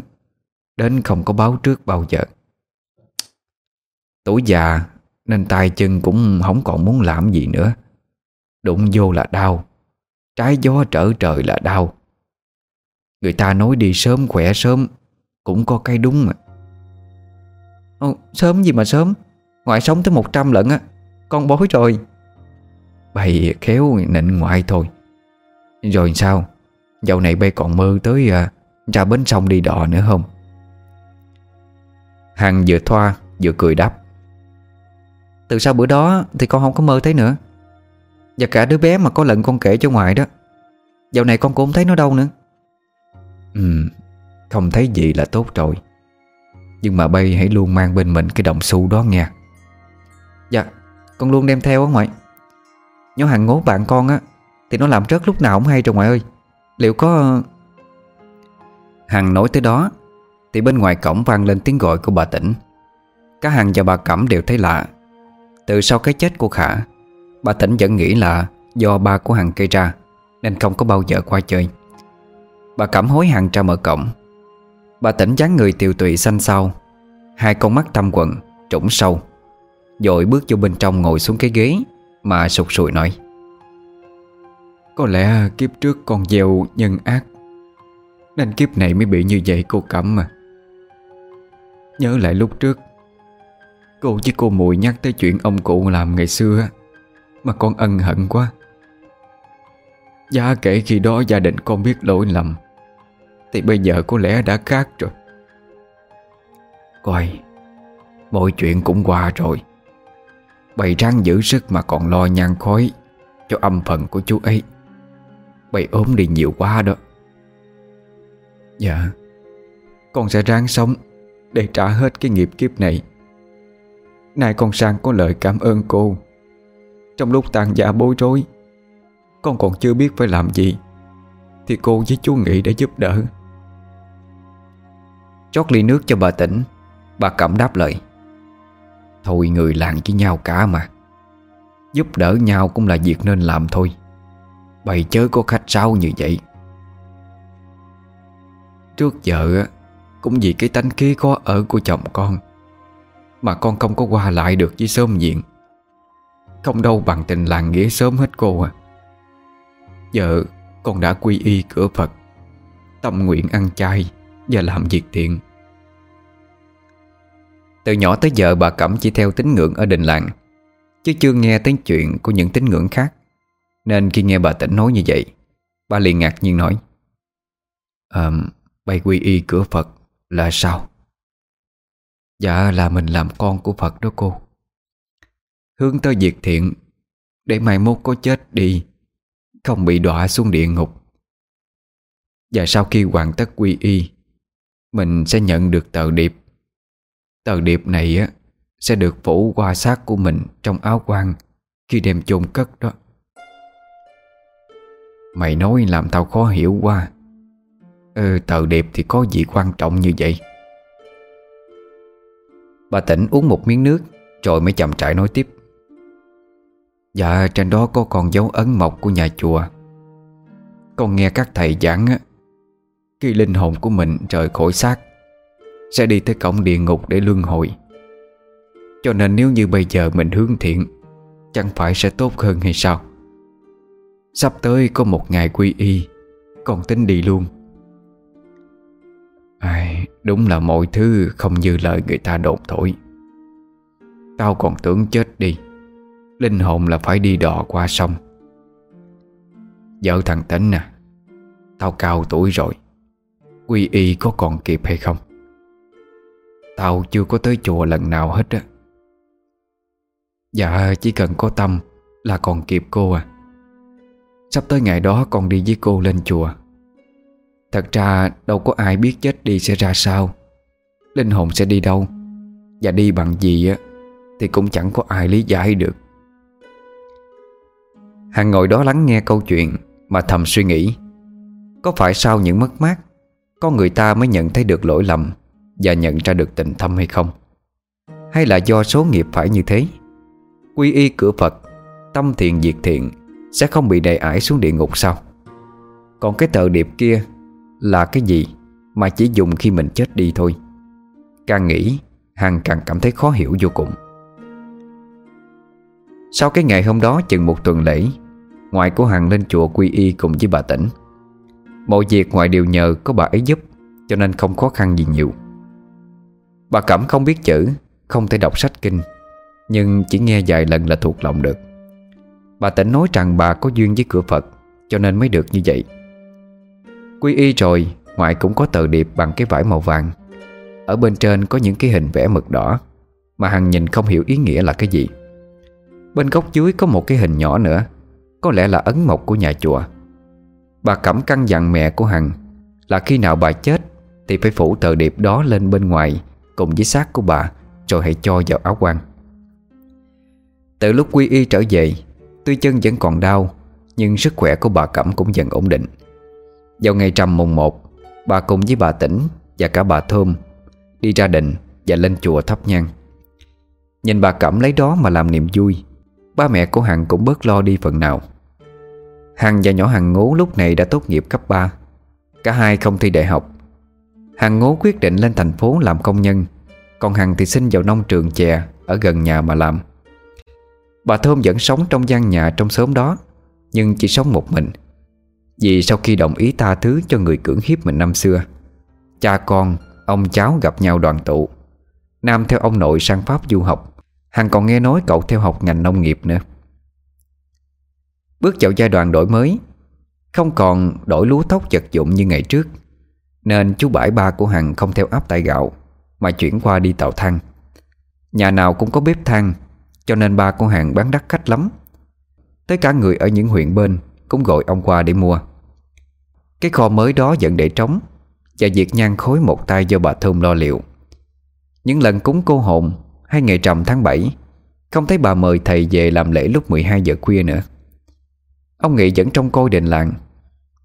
Đến không có báo trước bao giờ. Tuổi già Nên tay chân cũng không còn muốn làm gì nữa. Đụng vô là đau Trái gió trở trời là đau. Người ta nói đi sớm khỏe sớm Cũng có cái đúng mà. Ồ, Sớm gì mà sớm? Ngoại sống tới 100 lận á Con bối rồi. Bày khéo nịnh ngoại thôi. Rồi sao? Dạo này bay còn mơ tới à, Ra bến sông đi đò nữa không? Hằng vừa thoa Vừa cười đáp. Từ sau bữa đó thì con không có mơ thấy nữa. Và cả đứa bé mà có lần con kể cho ngoại đó. Dạo này con cũng không thấy nó đâu nữa. Ừ Không thấy gì là tốt rồi. Nhưng mà bay hãy luôn mang bên mình cái đồng xu đó nha Dạ Con luôn đem theo á ngoại. Nhỏ hàng ngố bạn con á, Thì nó làm rớt lúc nào không hay rồi ngoại ơi. Liệu có Hằng nói tới đó, Thì bên ngoài cổng vang lên tiếng gọi của bà tỉnh Cả Hằng và bà Cẩm đều thấy lạ. Từ sau cái chết của Khả, Bà tỉnh vẫn nghĩ là Do ba của Hằng gây ra, Nên không có bao giờ qua chơi. Bà cẩm hối Hằng ra mở cổng. Bà tỉnh dáng người tiều tụy xanh xao, Hai con mắt thâm quần Trũng sâu, dội bước vô bên trong ngồi xuống cái ghế. Mà sụt sùi nói. Có lẽ kiếp trước con gieo nhân ác Nên kiếp này mới bị như vậy cô Cẩm mà. Nhớ lại lúc trước Cô với cô mùi nhắc tới chuyện ông cụ làm ngày xưa Mà con ân hận quá. Giá kể khi đó gia đình con biết lỗi lầm Thì bây giờ có lẽ đã khác rồi. Coi Mọi chuyện cũng qua rồi Bày răng giữ sức mà còn lo nhang khói Cho âm phần của chú ấy. Bày ốm đi nhiều quá đó. Dạ Con sẽ ráng sống Để trả hết cái nghiệp kiếp này. Nay con sang có lời cảm ơn cô. Trong lúc tàn dạ bối rối, Con còn chưa biết phải làm gì, Thì cô với chú Nghị đã giúp đỡ. Chót ly nước cho bà tỉnh, Bà cẩm đáp lời. Thôi người làng với nhau cả mà. Giúp đỡ nhau cũng là việc nên làm thôi. Bày chớ có khách sao như vậy. Trước giờ Cũng vì cái tánh khí khó ở của chồng con, Mà con không có qua lại được với sớm diện. Không đâu bằng tình làng nghĩa sớm hết cô à. Giờ con đã quy y cửa Phật, Tâm nguyện ăn chay Và làm việc thiện từ nhỏ tới giờ bà Cẩm chỉ theo tín ngưỡng ở đình làng Chứ chưa nghe tiếng chuyện của những tín ngưỡng khác. Nên khi nghe bà tỉnh nói như vậy Bà liền ngạc nhiên nói À, Bày quy y cửa Phật là sao? Dạ là mình làm con của Phật đó cô. Hướng tới việc thiện Để mai mốt có chết đi Không bị đọa xuống địa ngục. Và sau khi hoàn tất quy y Mình sẽ nhận được tờ điệp Tờ điệp này á, Sẽ được phủ qua xác của mình Trong áo quan Khi đem chôn cất đó. Mày nói làm tao khó hiểu quá. Ừ tờ điệp thì có gì quan trọng như vậy? Bà tỉnh uống một miếng nước, Rồi mới chậm trại nói tiếp. Dạ trên đó có còn dấu ấn mộc của nhà chùa. Con nghe các thầy giảng á, Khi linh hồn của mình rời khỏi xác sẽ đi tới cổng địa ngục để luân hồi. Cho nên nếu như bây giờ mình hướng thiện Chẳng phải sẽ tốt hơn hay sao? Sắp tới có một ngày quy y Còn tính đi luôn. Ai, Đúng là mọi thứ không như lời người ta đồn thổi. Tao còn tưởng chết đi Linh hồn là phải đi đò qua sông. Vợ thằng Tính à Tao cao tuổi rồi Quy y có còn kịp hay không? Tao chưa có tới chùa lần nào hết á. Dạ chỉ cần có tâm Là còn kịp cô à. Sắp tới ngày đó con đi với cô lên chùa. Thật ra đâu có ai biết chết đi sẽ ra sao. Linh hồn sẽ đi đâu Và đi bằng gì á Thì cũng chẳng có ai lý giải được. Hằng ngồi đó lắng nghe câu chuyện Mà thầm suy nghĩ. Có phải sau những mất mát Con người ta mới nhận thấy được lỗi lầm? Và nhận ra được tình thâm hay không? Hay là do số nghiệp phải như thế? Quy y cửa Phật, Tâm thiện diệt thiện Sẽ không bị đầy ải xuống địa ngục sao? Còn cái tờ điệp kia Là cái gì Mà chỉ dùng khi mình chết đi thôi? Càng nghĩ, Hằng càng cảm thấy khó hiểu vô cùng. Sau cái ngày hôm đó, chừng một tuần lễ, Ngoại của Hằng lên chùa quy y cùng với bà tỉnh. Mọi việc ngoại đều nhờ có bà ấy giúp, Cho nên không khó khăn gì nhiều. Bà Cẩm không biết chữ, Không thể đọc sách kinh, Nhưng chỉ nghe vài lần là thuộc lòng được. Bà tỉnh nói rằng bà có duyên với cửa Phật, Cho nên mới được như vậy. Quy y rồi, Ngoại cũng có tờ điệp bằng cái vải màu vàng. Ở bên trên có những cái hình vẽ mực đỏ, Mà Hằng nhìn không hiểu ý nghĩa là cái gì. Bên góc dưới có một cái hình nhỏ nữa, Có lẽ là ấn mộc của nhà chùa. Bà Cẩm căn dặn mẹ của Hằng Là khi nào bà chết Thì phải phủ tờ điệp đó lên bên ngoài Cùng với xác của bà, Rồi hãy cho vào áo quan. Từ lúc quy y trở về, Tuy chân vẫn còn đau, Nhưng sức khỏe của bà Cẩm cũng dần ổn định. Vào ngày trầm mùng 1 Bà cùng với bà Tĩnh Và cả bà Thơm Đi ra đình và lên chùa thắp nhang. Nhìn bà Cẩm lấy đó mà làm niềm vui, Ba mẹ của Hằng cũng bớt lo đi phần nào. Hằng và nhỏ Hằng ngố lúc này đã tốt nghiệp cấp 3 Cả hai không thi đại học. Hằng ngố quyết định lên thành phố làm công nhân. Còn Hằng thì xin vào nông trường chè Ở gần nhà mà làm. Bà Thơm vẫn sống trong gian nhà trong xóm đó Nhưng chỉ sống một mình. Vì sau khi đồng ý tha thứ cho người cưỡng hiếp mình năm xưa Cha con, ông cháu gặp nhau đoàn tụ. Nam theo ông nội sang Pháp du học Hằng còn nghe nói cậu theo học ngành nông nghiệp nữa. Bước vào giai đoạn đổi mới Không còn đổi lúa thóc vật dụng như ngày trước. Nên chú bãi ba của Hằng không theo áp tại gạo, Mà chuyển qua đi tàu than Nhà nào cũng có bếp than Cho nên ba của Hằng bán đắt khách lắm. Tới cả người ở những huyện bên Cũng gọi ông qua để mua. Cái kho mới đó vẫn để trống, Và việc nhan khối một tay do bà Thơm lo liệu. Những lần cúng cô hồn, Hay ngày trầm tháng 7 Không thấy bà mời thầy về làm lễ lúc 12 giờ khuya nữa. Ông Nghị vẫn trong coi đền làng,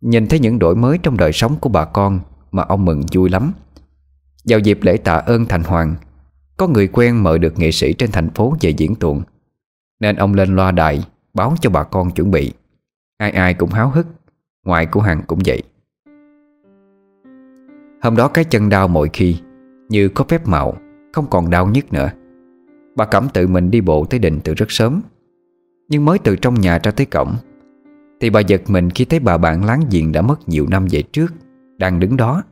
Nhìn thấy những đổi mới trong đời sống của bà con mà ông mừng vui lắm. Vào dịp lễ tạ ơn thành hoàng, Có người quen mời được nghệ sĩ trên thành phố về diễn tuồng. Nên ông lên loa đài Báo cho bà con chuẩn bị. Ai ai cũng háo hức ngoại của Hằng cũng vậy. Hôm đó cái chân đau mọi khi, Như có phép mạo Không còn đau nhức nữa. Bà Cẩm tự mình đi bộ tới đình từ rất sớm. Nhưng mới từ trong nhà ra tới cổng, thì bà giật mình khi thấy bà bạn láng giềng đã mất nhiều năm về trước. Đang đứng đó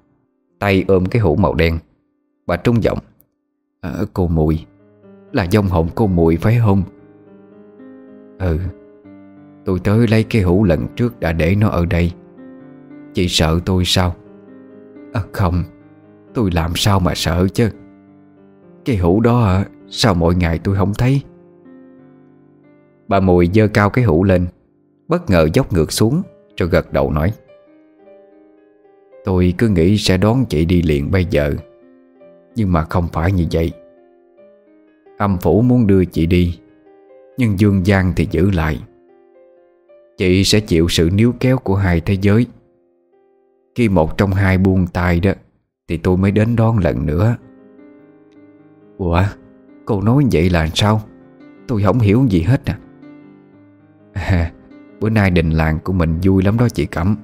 Tay ôm cái hũ màu đen. Bà trung giọng à, Cô mùi Là dông hồn cô mùi phải không? Ừ Tôi tới lấy cái hũ lần trước đã để nó ở đây. Chị sợ tôi sao? À, Không Tôi làm sao mà sợ chứ? Cái hũ đó à, Sao mỗi ngày tôi không thấy? Bà mùi dơ cao cái hũ lên Bất ngờ dốc ngược xuống Rồi gật đầu nói Tôi cứ nghĩ sẽ đón chị đi liền bây giờ. Nhưng mà không phải như vậy. Âm phủ muốn đưa chị đi, Nhưng Dương Giang thì giữ lại. Chị sẽ chịu sự níu kéo của hai thế giới. Khi một trong hai buông tay đó, Thì tôi mới đến đón lần nữa. Ủa, Cô nói vậy là sao? Tôi không hiểu gì hết à. Bữa nay đình làng của mình vui lắm đó chị Cẩm.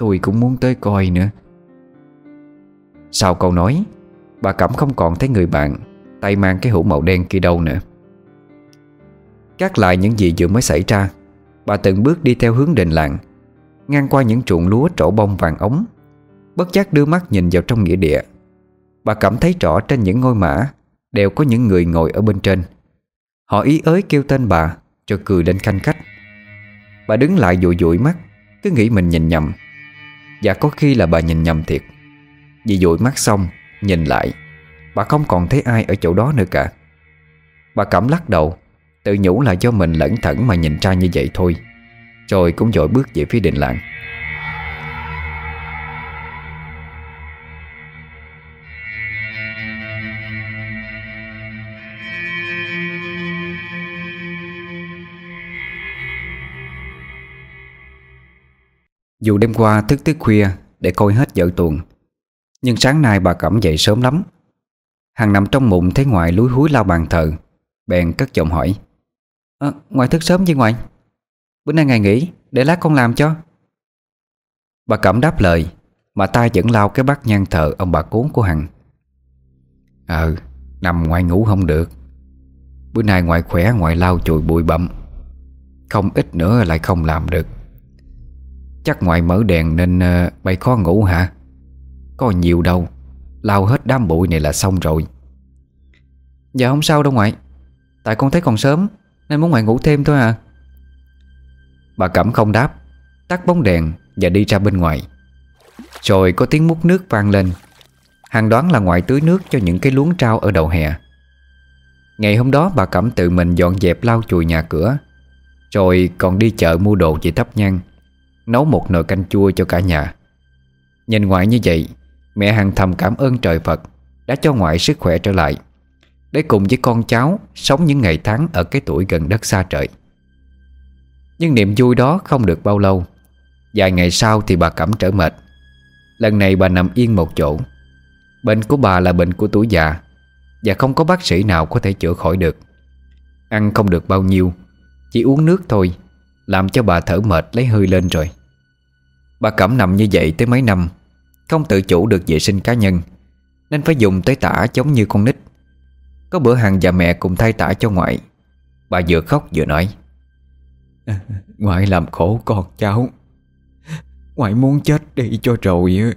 Tôi cũng muốn tới coi nữa. Sau câu nói, Bà Cẩm không còn thấy người bạn, Tay mang cái hũ màu đen kia đâu nữa. Cắt lại những gì vừa mới xảy ra, Bà từng bước đi theo hướng đình làng, Ngang qua những ruộng lúa trổ bông vàng ống. Bất giác đưa mắt nhìn vào trong nghĩa địa, Bà cảm thấy rõ trên những ngôi mã Đều có những người ngồi ở bên trên. Họ ý ới kêu tên bà, Cho cười lên khanh khách. Bà đứng lại dụi dụi mắt, Cứ nghĩ mình nhìn nhầm. Và có khi là bà nhìn nhầm thiệt. Vì dụi mắt xong, Nhìn lại, Bà không còn thấy ai ở chỗ đó nữa cả. Bà cảm lắc đầu, Tự nhủ là do mình lẩn thẩn mà nhìn ra như vậy thôi. Rồi cũng dội bước về phía đình làng. Dù đêm qua thức tới khuya Để coi hết vợ tuồng Nhưng sáng nay bà Cẩm dậy sớm lắm. Hằng nằm trong mụn thấy ngoại lúi húi lao bàn thờ Bèn cất giọng hỏi ờ, à, Ngoại thức sớm chứ ngoại? Bữa nay ngày nghỉ Để lát con làm cho. Bà Cẩm đáp lời Mà ta vẫn lao cái bát nhang thờ ông bà cuốn của Hằng. Ờ Nằm ngoài ngủ không được. Bữa nay ngoại khỏe ngoại lao chùi bụi bặm. Không ít nữa lại không làm được. Chắc ngoại mở đèn nên ờ, bày bay khó ngủ hả? Có nhiều đâu. Lao hết đám bụi này là xong rồi. Dạ không sao đâu ngoại. Tại con thấy còn sớm, Nên muốn ngoại ngủ thêm thôi à. Bà Cẩm không đáp, Tắt bóng đèn và đi ra bên ngoài. Rồi có tiếng múc nước vang lên. Hàng đoán là ngoại tưới nước cho những cái luống trao ở đầu hè. Ngày hôm đó, bà Cẩm tự mình dọn dẹp lau chùi nhà cửa. Rồi còn đi chợ mua đồ về thắp nhang. Nấu một nồi canh chua cho cả nhà. Nhìn ngoại như vậy, Mẹ Hằng thầm cảm ơn trời Phật Đã cho ngoại sức khỏe trở lại, Để cùng với con cháu Sống những ngày tháng ở cái tuổi gần đất xa trời. Nhưng niềm vui đó không được bao lâu. Vài ngày sau thì bà cảm trở mệt. Lần này bà nằm yên một chỗ. Bệnh của bà là bệnh của tuổi già Và không có bác sĩ nào có thể chữa khỏi được. Ăn không được bao nhiêu, Chỉ uống nước thôi, làm cho bà thở mệt lấy hơi lên rồi. Bà Cẩm nằm như vậy tới mấy năm Không tự chủ được vệ sinh cá nhân Nên phải dùng tới tả giống như con nít. Có bữa hàng và mẹ cùng thay tả cho ngoại Bà vừa khóc vừa nói Ngoại làm khổ con cháu Ngoại muốn chết đi cho rồi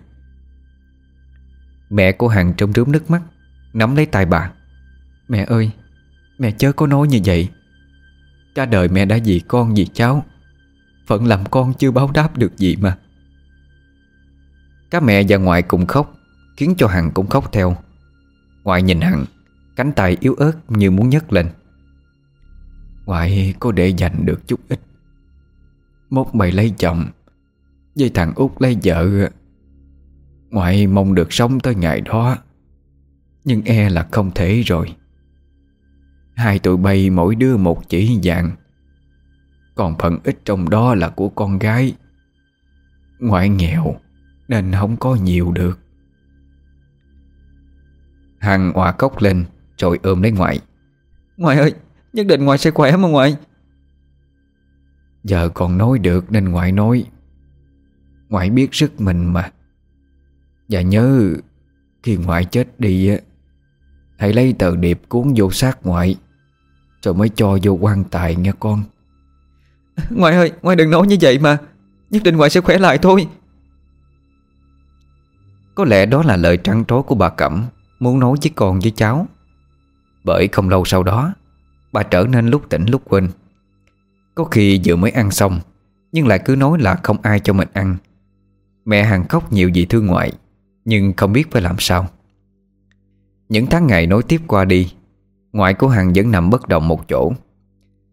Mẹ của Hằng trông rướm nước mắt Nắm lấy tay bà Mẹ ơi Mẹ chớ có nói như vậy. Cả đời mẹ đã vì con vì cháu Phận làm con chưa báo đáp được gì mà cả mẹ và ngoại cùng khóc, Khiến cho Hằng cũng khóc theo. Ngoại nhìn Hằng, Cánh tay yếu ớt như muốn nhấc lên. Ngoại có để dành được chút ít. Mốt mày lấy chồng, Với thằng út lấy vợ. Ngoại mong được sống tới ngày đó, Nhưng e là không thể rồi. Hai tụi bay mỗi đứa một chỉ dạng Còn phần ít trong đó là của con gái. Ngoại nghèo. Nên không có nhiều được. Hằng hòa cốc lên, Rồi ôm lấy ngoại. Ngoại ơi, Nhất định ngoại sẽ khỏe mà ngoại. Giờ còn nói được nên ngoại nói. Ngoại biết sức mình mà. Và nhớ, Khi ngoại chết đi Hãy lấy tờ điệp cuốn vô xác ngoại, Rồi mới cho vô quan tài nha con. Ngoại ơi, Ngoại đừng nói như vậy mà. Nhất định ngoại sẽ khỏe lại thôi. Có lẽ đó là lời trăn trối của bà Cẩm Muốn nói với con với cháu. Bởi không lâu sau đó, Bà trở nên lúc tỉnh lúc quên. Có khi vừa mới ăn xong, Nhưng lại cứ nói là không ai cho mình ăn. Mẹ hàng khóc nhiều vì thương ngoại, Nhưng không biết phải làm sao. Những tháng ngày nối tiếp qua đi, Ngoại của Hằng vẫn nằm bất động một chỗ.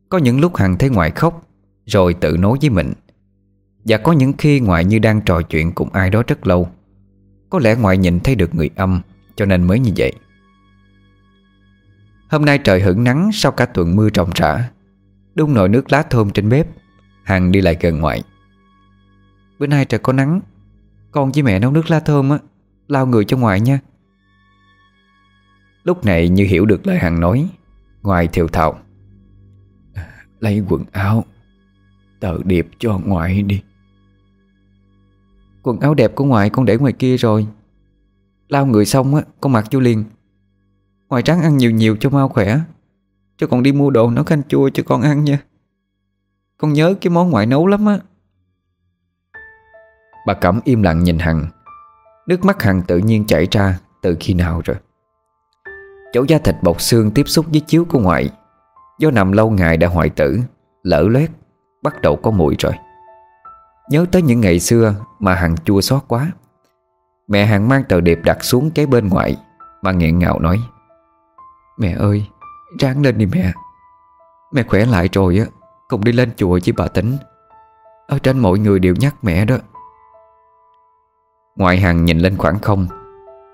Có những lúc Hằng thấy ngoại khóc, Rồi tự nói với mình. Và có những khi ngoại như đang trò chuyện cùng ai đó rất lâu. Có lẽ ngoại nhìn thấy được người âm, Cho nên mới như vậy. Hôm nay trời hửng nắng sau cả tuần mưa trồng rã. Đun nồi nước lá thơm trên bếp, Hằng đi lại gần ngoại. Bữa nay trời có nắng, Con với mẹ nấu nước lá thơm á Lao người cho ngoại nha. Lúc này như hiểu được lời Hằng nói Ngoại thiều thào. Lấy quần áo, Tờ điệp cho ngoại đi. Quần áo đẹp của ngoại con để ngoài kia rồi. Lao người xong á, Con mặc vô liền. Ngoài trắng ăn nhiều nhiều cho mau khỏe Cho con đi mua đồ nấu canh chua cho con ăn nha. Con nhớ cái món ngoại nấu lắm á. Bà Cẩm im lặng nhìn Hằng. Nước mắt Hằng tự nhiên chảy ra Từ khi nào rồi? Chỗ da thịt bọc xương tiếp xúc với chiếu của ngoại. Do nằm lâu ngày đã hoại tử Lỡ loét, Bắt đầu có mùi rồi. Nhớ tới những ngày xưa Mà Hằng chua xót quá. Mẹ Hằng mang tờ điệp đặt xuống kế bên ngoại Mà nghẹn ngào nói, Mẹ ơi, Ráng lên đi mẹ. Mẹ khỏe lại rồi á Cùng đi lên chùa với bà tính. Ở trên mọi người đều nhắc mẹ đó. Ngoại Hằng nhìn lên khoảng không,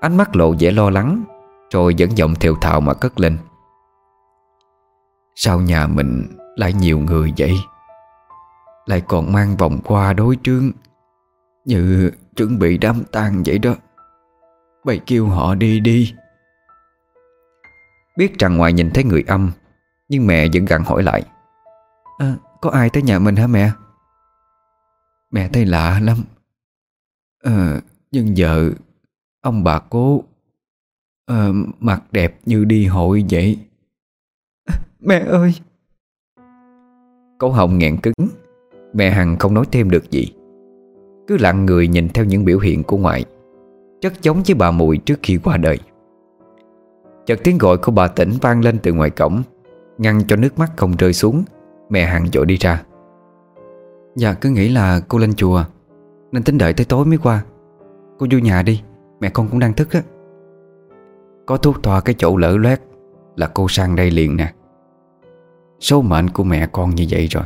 Ánh mắt lộ vẻ lo lắng, Rồi vẫn giọng thều thào mà cất lên, Sao nhà mình lại nhiều người vậy? Lại còn mang vòng qua đối trương Như chuẩn bị đám tang vậy đó. Bày kêu họ đi đi. Biết rằng ngoài nhìn thấy người âm Nhưng mẹ vẫn gặn hỏi lại. À, Có ai tới nhà mình hả mẹ? Mẹ thấy lạ lắm. À, Nhưng giờ Ông bà cố ờ, à, Mặt đẹp như đi hội vậy. Mẹ ơi! Cậu hồng nghẹn cứng. Mẹ Hằng không nói thêm được gì. Cứ lặng người nhìn theo những biểu hiện của ngoại, Chất giống với bà Mùi trước khi qua đời. Chợt tiếng gọi của bà tỉnh vang lên từ ngoài cổng, Ngăn cho nước mắt không rơi xuống. Mẹ Hằng dội đi ra. Dạ cứ nghĩ là cô lên chùa, Nên tính đợi tới tối mới qua. Cô vô nhà đi, Mẹ con cũng đang thức á. Có thuốc thoa cái chỗ lỡ loét Là cô sang đây liền nè. Số mệnh của mẹ con như vậy rồi.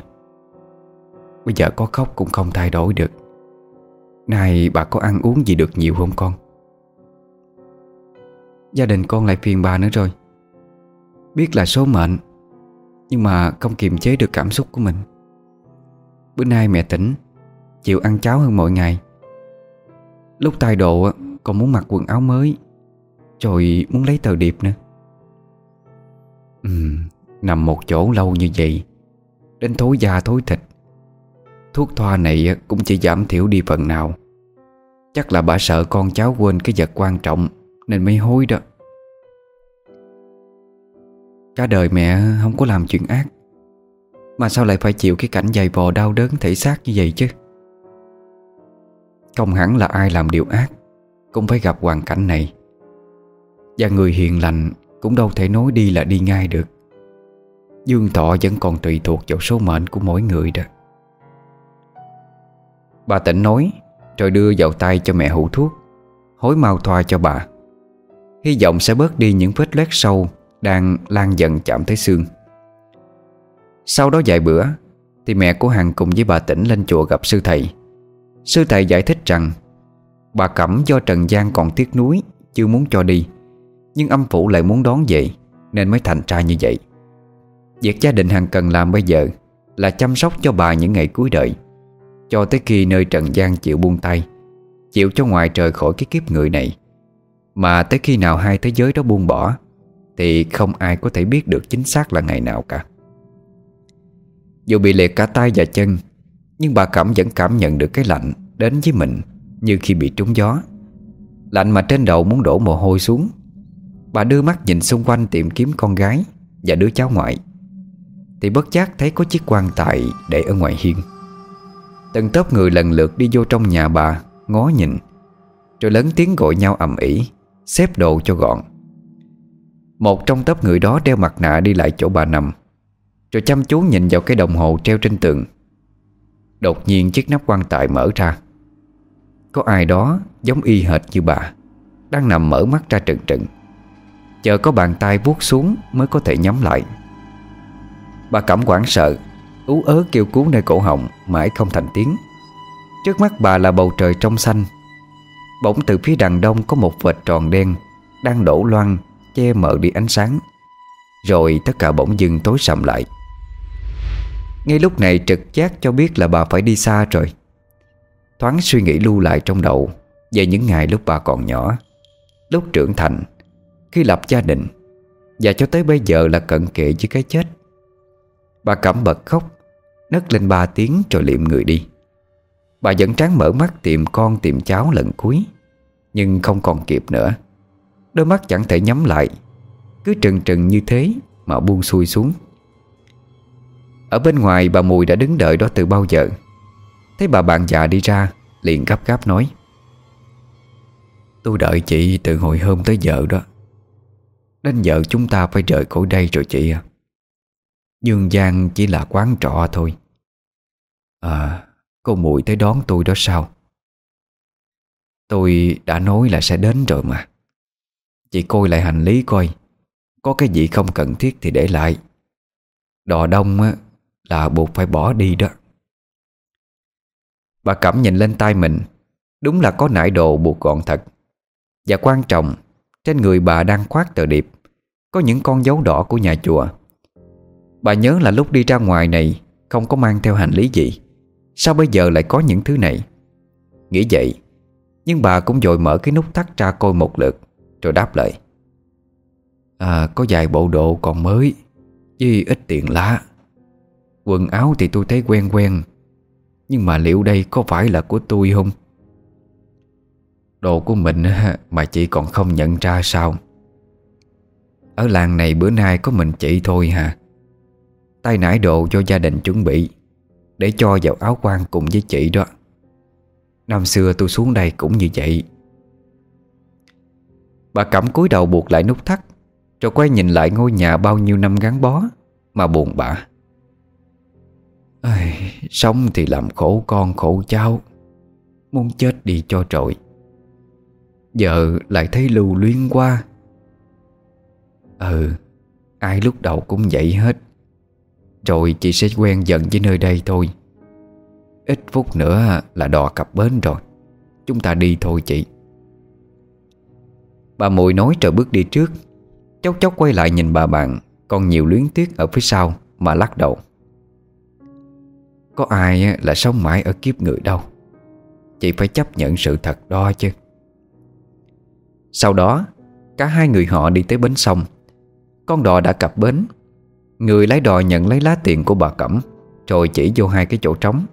Bây giờ có khóc cũng không thay đổi được. Này bà có ăn uống gì được nhiều không con? Gia đình con lại phiền bà nữa rồi. Biết là số mệnh Nhưng mà không kiềm chế được cảm xúc của mình. Bữa nay mẹ tỉnh Chịu ăn cháo hơn mọi ngày. Lúc tay độ còn muốn mặc quần áo mới Rồi muốn lấy tờ điệp nữa. Ừ, Nằm một chỗ lâu như vậy Đến thối da thối thịt. Thuốc thoa này cũng chỉ giảm thiểu đi phần nào. Chắc là bà sợ con cháu quên cái vật quan trọng, Nên mới hối đó. Cả đời mẹ không có làm chuyện ác. Mà sao lại phải chịu cái cảnh dày vò đau đớn thể xác như vậy chứ? Không hẳn là ai làm điều ác, Cũng phải gặp hoàn cảnh này. Và người hiền lành Cũng đâu thể nói đi là đi ngay được. Dương thọ vẫn còn tùy thuộc vào số mệnh của mỗi người đó. Bà tỉnh nói, Rồi đưa vào tay cho mẹ hũ thuốc, Hối mau thoa cho bà. Hy vọng sẽ bớt đi những vết loét sâu Đang lan dần chạm tới xương. Sau đó vài bữa, Thì mẹ của Hằng cùng với bà tỉnh lên chùa gặp sư thầy. Sư thầy giải thích rằng, Bà Cẩm do Trần Giang còn tiếc nuối, Chưa muốn cho đi, Nhưng âm phủ lại muốn đón về, Nên mới thành ra như vậy. Việc gia đình Hằng cần làm bây giờ Là chăm sóc cho bà những ngày cuối đời. Cho tới khi nơi Trần gian chịu buông tay, Chịu cho ngoài trời khỏi cái kiếp người này. Mà tới khi nào hai thế giới đó buông bỏ, Thì không ai có thể biết được chính xác là ngày nào cả. Dù bị liệt cả tay và chân, Nhưng bà Cẩm vẫn cảm nhận được cái lạnh Đến với mình Như khi bị trúng gió. Lạnh mà trên đầu muốn đổ mồ hôi xuống. Bà đưa mắt nhìn xung quanh tìm kiếm con gái Và đứa cháu ngoại. Thì bất giác thấy có chiếc quan tài để ở ngoài hiên. Từng tớp người lần lượt đi vô trong nhà bà, Ngó nhìn, Rồi lớn tiếng gọi nhau ầm ĩ, Xếp đồ cho gọn. Một trong tớp người đó đeo mặt nạ đi lại chỗ bà nằm, Rồi chăm chú nhìn vào cái đồng hồ treo trên tường. Đột nhiên chiếc nắp quan tài mở ra. Có ai đó giống y hệt như bà, Đang nằm mở mắt ra trừng trừng. Chờ có bàn tay vuốt xuống mới có thể nhắm lại. Bà cảm quảng sợ Ú ớ kêu cứu nơi cổ họng, Mãi không thành tiếng. Trước mắt bà là bầu trời trong xanh. Bỗng từ phía đằng đông có một vệt tròn đen Đang đổ loang, Che mờ đi ánh sáng. Rồi tất cả bỗng dừng tối sầm lại. Ngay lúc này trực giác cho biết là bà phải đi xa rồi. Thoáng suy nghĩ lưu lại trong đầu Về những ngày lúc bà còn nhỏ. Lúc trưởng thành, Khi lập gia đình Và cho tới bây giờ là cận kề với cái chết. Bà cẩm bật khóc, Nấc lên ba tiếng rồi liệm người đi. Bà vẫn tráng mở mắt tìm con tìm cháu lần cuối, Nhưng không còn kịp nữa. Đôi mắt chẳng thể nhắm lại, Cứ trừng trừng như thế Mà buông xuôi xuống. Ở bên ngoài bà Mùi đã đứng đợi đó từ bao giờ? Thấy bà bạn già đi ra, Liền gấp gáp nói. Tôi đợi chị từ hồi hôm tới giờ đó. Đến giờ chúng ta phải rời khỏi đây rồi chị à Dương Giang chỉ là quán trọ thôi. À Cô Mùi tới đón tôi đó sao? Tôi đã nói là sẽ đến rồi mà. Chị coi lại hành lý coi Có cái gì không cần thiết thì để lại. Đò đông á, là buộc phải bỏ đi đó. Bà Cẩm nhìn lên tay mình Đúng là có nải đồ buộc gọn thật. Và quan trọng Trên người bà đang khoác tờ điệp Có những con dấu đỏ của nhà chùa. Bà nhớ là lúc đi ra ngoài này Không có mang theo hành lý gì. Sao bây giờ lại có những thứ này? Nghĩ vậy, Nhưng bà cũng dội mở cái nút thắt ra coi một lượt, Rồi đáp lại À có vài bộ đồ còn mới, Chứ ít tiền lá. Quần áo thì tôi thấy quen quen, Nhưng mà liệu đây có phải là của tôi không? Đồ của mình mà chị còn không nhận ra sao? Ở làng này bữa nay có mình chị thôi hả? Tay nải đồ cho gia đình chuẩn bị Để cho vào áo quan cùng với chị đó. Năm xưa tôi xuống đây cũng như vậy. Bà cẩm cúi đầu buộc lại nút thắt Rồi quay nhìn lại ngôi nhà bao nhiêu năm gắn bó Mà buồn bã. Ây, Sống thì làm khổ con khổ cháu Muốn chết đi cho trội. Giờ lại thấy lưu luyến qua. Ừ Ai lúc đầu cũng vậy hết rồi chị sẽ quen dần với nơi đây thôi. Ít phút nữa là đò cập bến rồi. Chúng ta đi thôi chị. Bà Mùi nói rồi bước đi trước. Chốc chốc quay lại nhìn bà bạn, Còn nhiều luyến tiếc ở phía sau Mà lắc đầu. Có ai là sống mãi ở kiếp người đâu? Chị phải chấp nhận sự thật đó chứ. Sau đó, Cả hai người họ đi tới bến sông. Con đò đã cập bến Người lái đò nhận lấy lá tiền của bà Cẩm Rồi chỉ vô hai cái chỗ trống.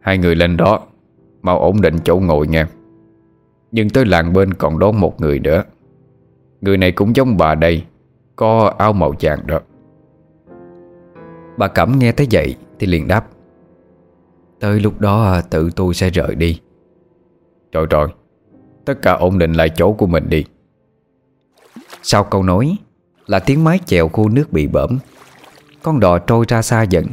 Hai người lên đó Mau ổn định chỗ ngồi nha Nhưng tới làng bên còn đón một người nữa. Người này cũng giống bà đây Có áo màu vàng đó. Bà Cẩm nghe thấy vậy Thì liền đáp Tới lúc đó à, tự tôi sẽ rời đi. Trời trời Tất cả ổn định lại chỗ của mình đi. Sau câu nói là tiếng mái chèo khu nước bị bỡm Con đò trôi ra xa dần.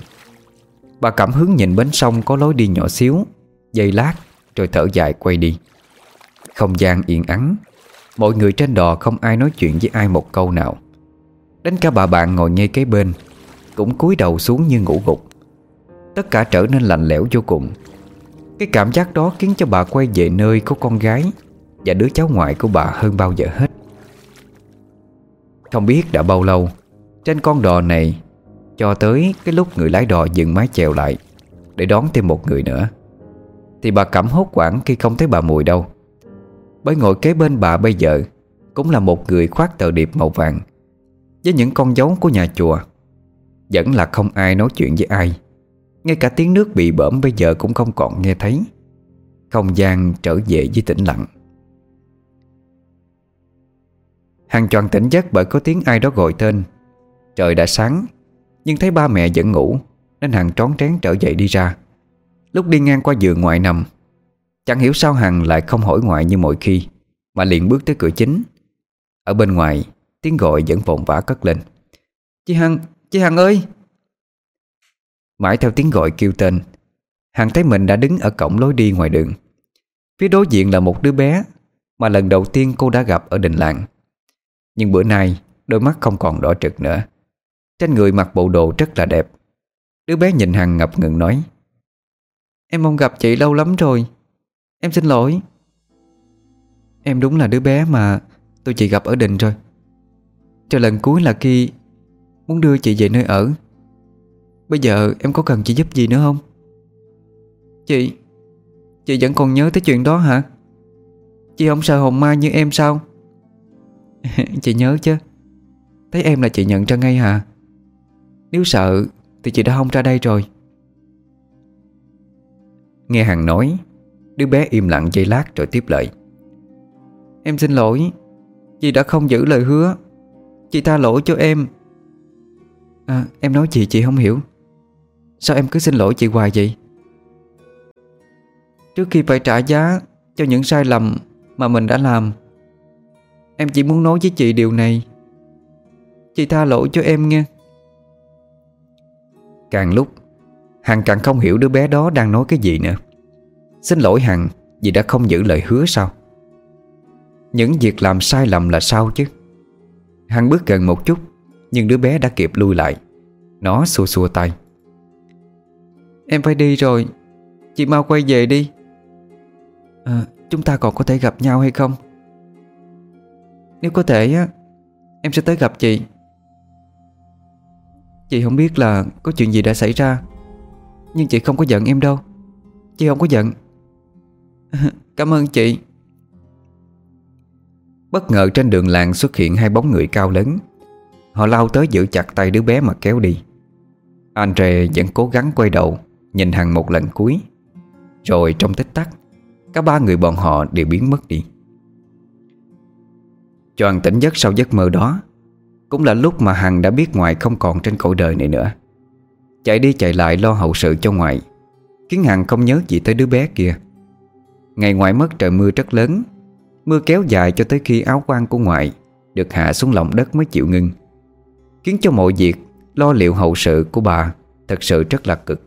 Bà cảm hứng nhìn bến sông có lối đi nhỏ xíu, Dây lát Rồi thở dài quay đi. Không gian yên ắng, Mọi người trên đò không ai nói chuyện với ai một câu nào. Đến cả bà bạn ngồi ngay kế bên Cũng cúi đầu xuống như ngủ gục. Tất cả trở nên lạnh lẽo vô cùng. Cái cảm giác đó khiến cho bà quay về nơi có con gái Và đứa cháu ngoại của bà hơn bao giờ hết. Không biết đã bao lâu, Trên con đò này, Cho tới cái lúc người lái đò dừng mái chèo lại, Để đón thêm một người nữa. Thì bà cảm hốt quảng khi không thấy bà Mùi đâu. Bởi ngồi kế bên bà bây giờ, Cũng là một người khoác tờ điệp màu vàng, Với những con dấu của nhà chùa. Vẫn là không ai nói chuyện với ai, ngay cả tiếng nước bị bỡm bây giờ cũng không còn nghe thấy. Không gian trở về với tĩnh lặng. Hàng tròn tỉnh giấc bởi có tiếng ai đó gọi tên. Trời đã sáng Nhưng thấy ba mẹ vẫn ngủ Nên Hằng trón trén trở dậy đi ra. Lúc đi ngang qua giường ngoại nằm Chẳng hiểu sao Hằng lại không hỏi ngoại như mọi khi Mà liền bước tới cửa chính. Ở bên ngoài Tiếng gọi vẫn vọng vã cất lên. Chị Hằng, chị Hằng ơi! Mãi theo tiếng gọi kêu tên Hằng thấy mình đã đứng ở cổng lối đi ngoài đường. Phía đối diện là một đứa bé Mà lần đầu tiên cô đã gặp ở đình làng. Nhưng bữa nay, Đôi mắt không còn đỏ trực nữa. Trên người mặc bộ đồ rất là đẹp. Đứa bé nhìn Hằng ngập ngừng nói, Em mong gặp chị lâu lắm rồi. Em xin lỗi. Em đúng là đứa bé mà Tôi chị gặp ở đình rồi. Cho lần cuối là khi Muốn đưa chị về nơi ở. Bây giờ em có cần chị giúp gì nữa không? Chị Chị vẫn còn nhớ tới chuyện đó hả? Chị không sợ hồn ma như em sao? Chị nhớ chứ. Thấy em là chị nhận ra ngay hả? Nếu sợ Thì chị đã không ra đây rồi. Nghe Hằng nói, Đứa bé im lặng giây lát rồi tiếp lời. Em xin lỗi, Chị đã không giữ lời hứa. Chị tha lỗi cho em. À em nói gì chị không hiểu. Sao em cứ xin lỗi chị hoài vậy? Trước khi phải trả giá Cho những sai lầm Mà mình đã làm Em chỉ muốn nói với chị điều này. Chị tha lỗi cho em nghe Càng lúc Hằng càng không hiểu đứa bé đó đang nói cái gì nữa. Xin lỗi Hằng Vì đã không giữ lời hứa sao Những việc làm sai lầm là sao chứ? Hằng bước gần một chút Nhưng đứa bé đã kịp lui lại. Nó xua xua tay. Em phải đi rồi. Chị mau quay về đi. À, Chúng ta còn có thể gặp nhau hay không? Nếu có thể á, Em sẽ tới gặp chị. Chị không biết là Có chuyện gì đã xảy ra, Nhưng chị không có giận em đâu. Chị không có giận. Cảm ơn chị. Bất ngờ trên đường làng xuất hiện hai bóng người cao lớn. Họ lao tới giữ chặt tay đứa bé mà kéo đi. Andre vẫn cố gắng quay đầu, Nhìn Hằng một lần cuối. Rồi trong tích tắc, Cả ba người bọn họ đều biến mất đi. Choàng tỉnh giấc sau giấc mơ đó. Cũng là lúc mà Hằng đã biết ngoại không còn trên cõi đời này nữa. Chạy đi chạy lại lo hậu sự cho ngoại Khiến Hằng không nhớ gì tới đứa bé kia. Ngày ngoại mất trời mưa rất lớn, Mưa kéo dài cho tới khi áo quan của ngoại Được hạ xuống lòng đất mới chịu ngưng, Khiến cho mọi việc, Lo liệu hậu sự của bà Thật sự rất là cực.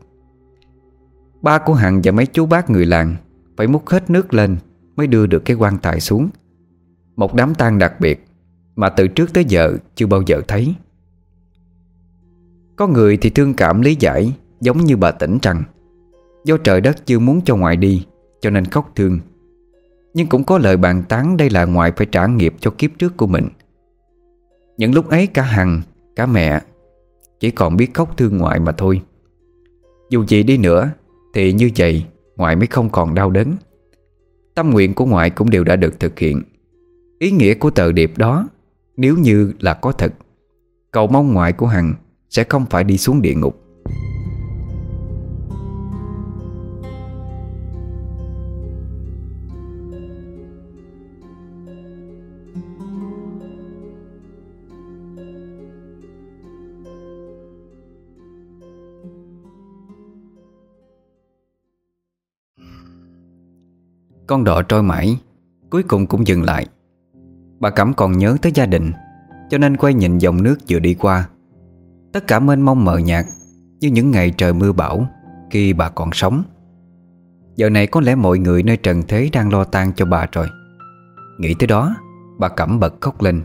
Ba của Hằng và mấy chú bác người làng Phải múc hết nước lên Mới đưa được cái quan tài xuống. Một đám tang đặc biệt Mà từ trước tới giờ chưa bao giờ thấy. Có người thì thương cảm lý giải Giống như bà tỉnh rằng Do trời đất chưa muốn cho ngoại đi Cho nên khóc thương. Nhưng cũng có lời bàn tán đây là ngoại phải trả nghiệp cho kiếp trước của mình. Những lúc ấy cả Hằng, cả mẹ Chỉ còn biết khóc thương ngoại mà thôi. Dù gì đi nữa thì như vậy ngoại mới không còn đau đớn. Tâm nguyện của ngoại cũng đều đã được thực hiện. Ý nghĩa của tờ điệp đó, Nếu như là có thật, cầu mong ngoại của Hằng Sẽ không phải đi xuống địa ngục. Con đò trôi mãi, Cuối cùng cũng dừng lại. Bà Cẩm còn nhớ tới gia đình Cho nên quay nhìn dòng nước vừa đi qua. Tất cả mênh mông mờ nhạt Như những ngày trời mưa bão Khi bà còn sống. Giờ này có lẽ mọi người nơi trần thế Đang lo tan cho bà rồi. Nghĩ tới đó Bà Cẩm bật khóc lên.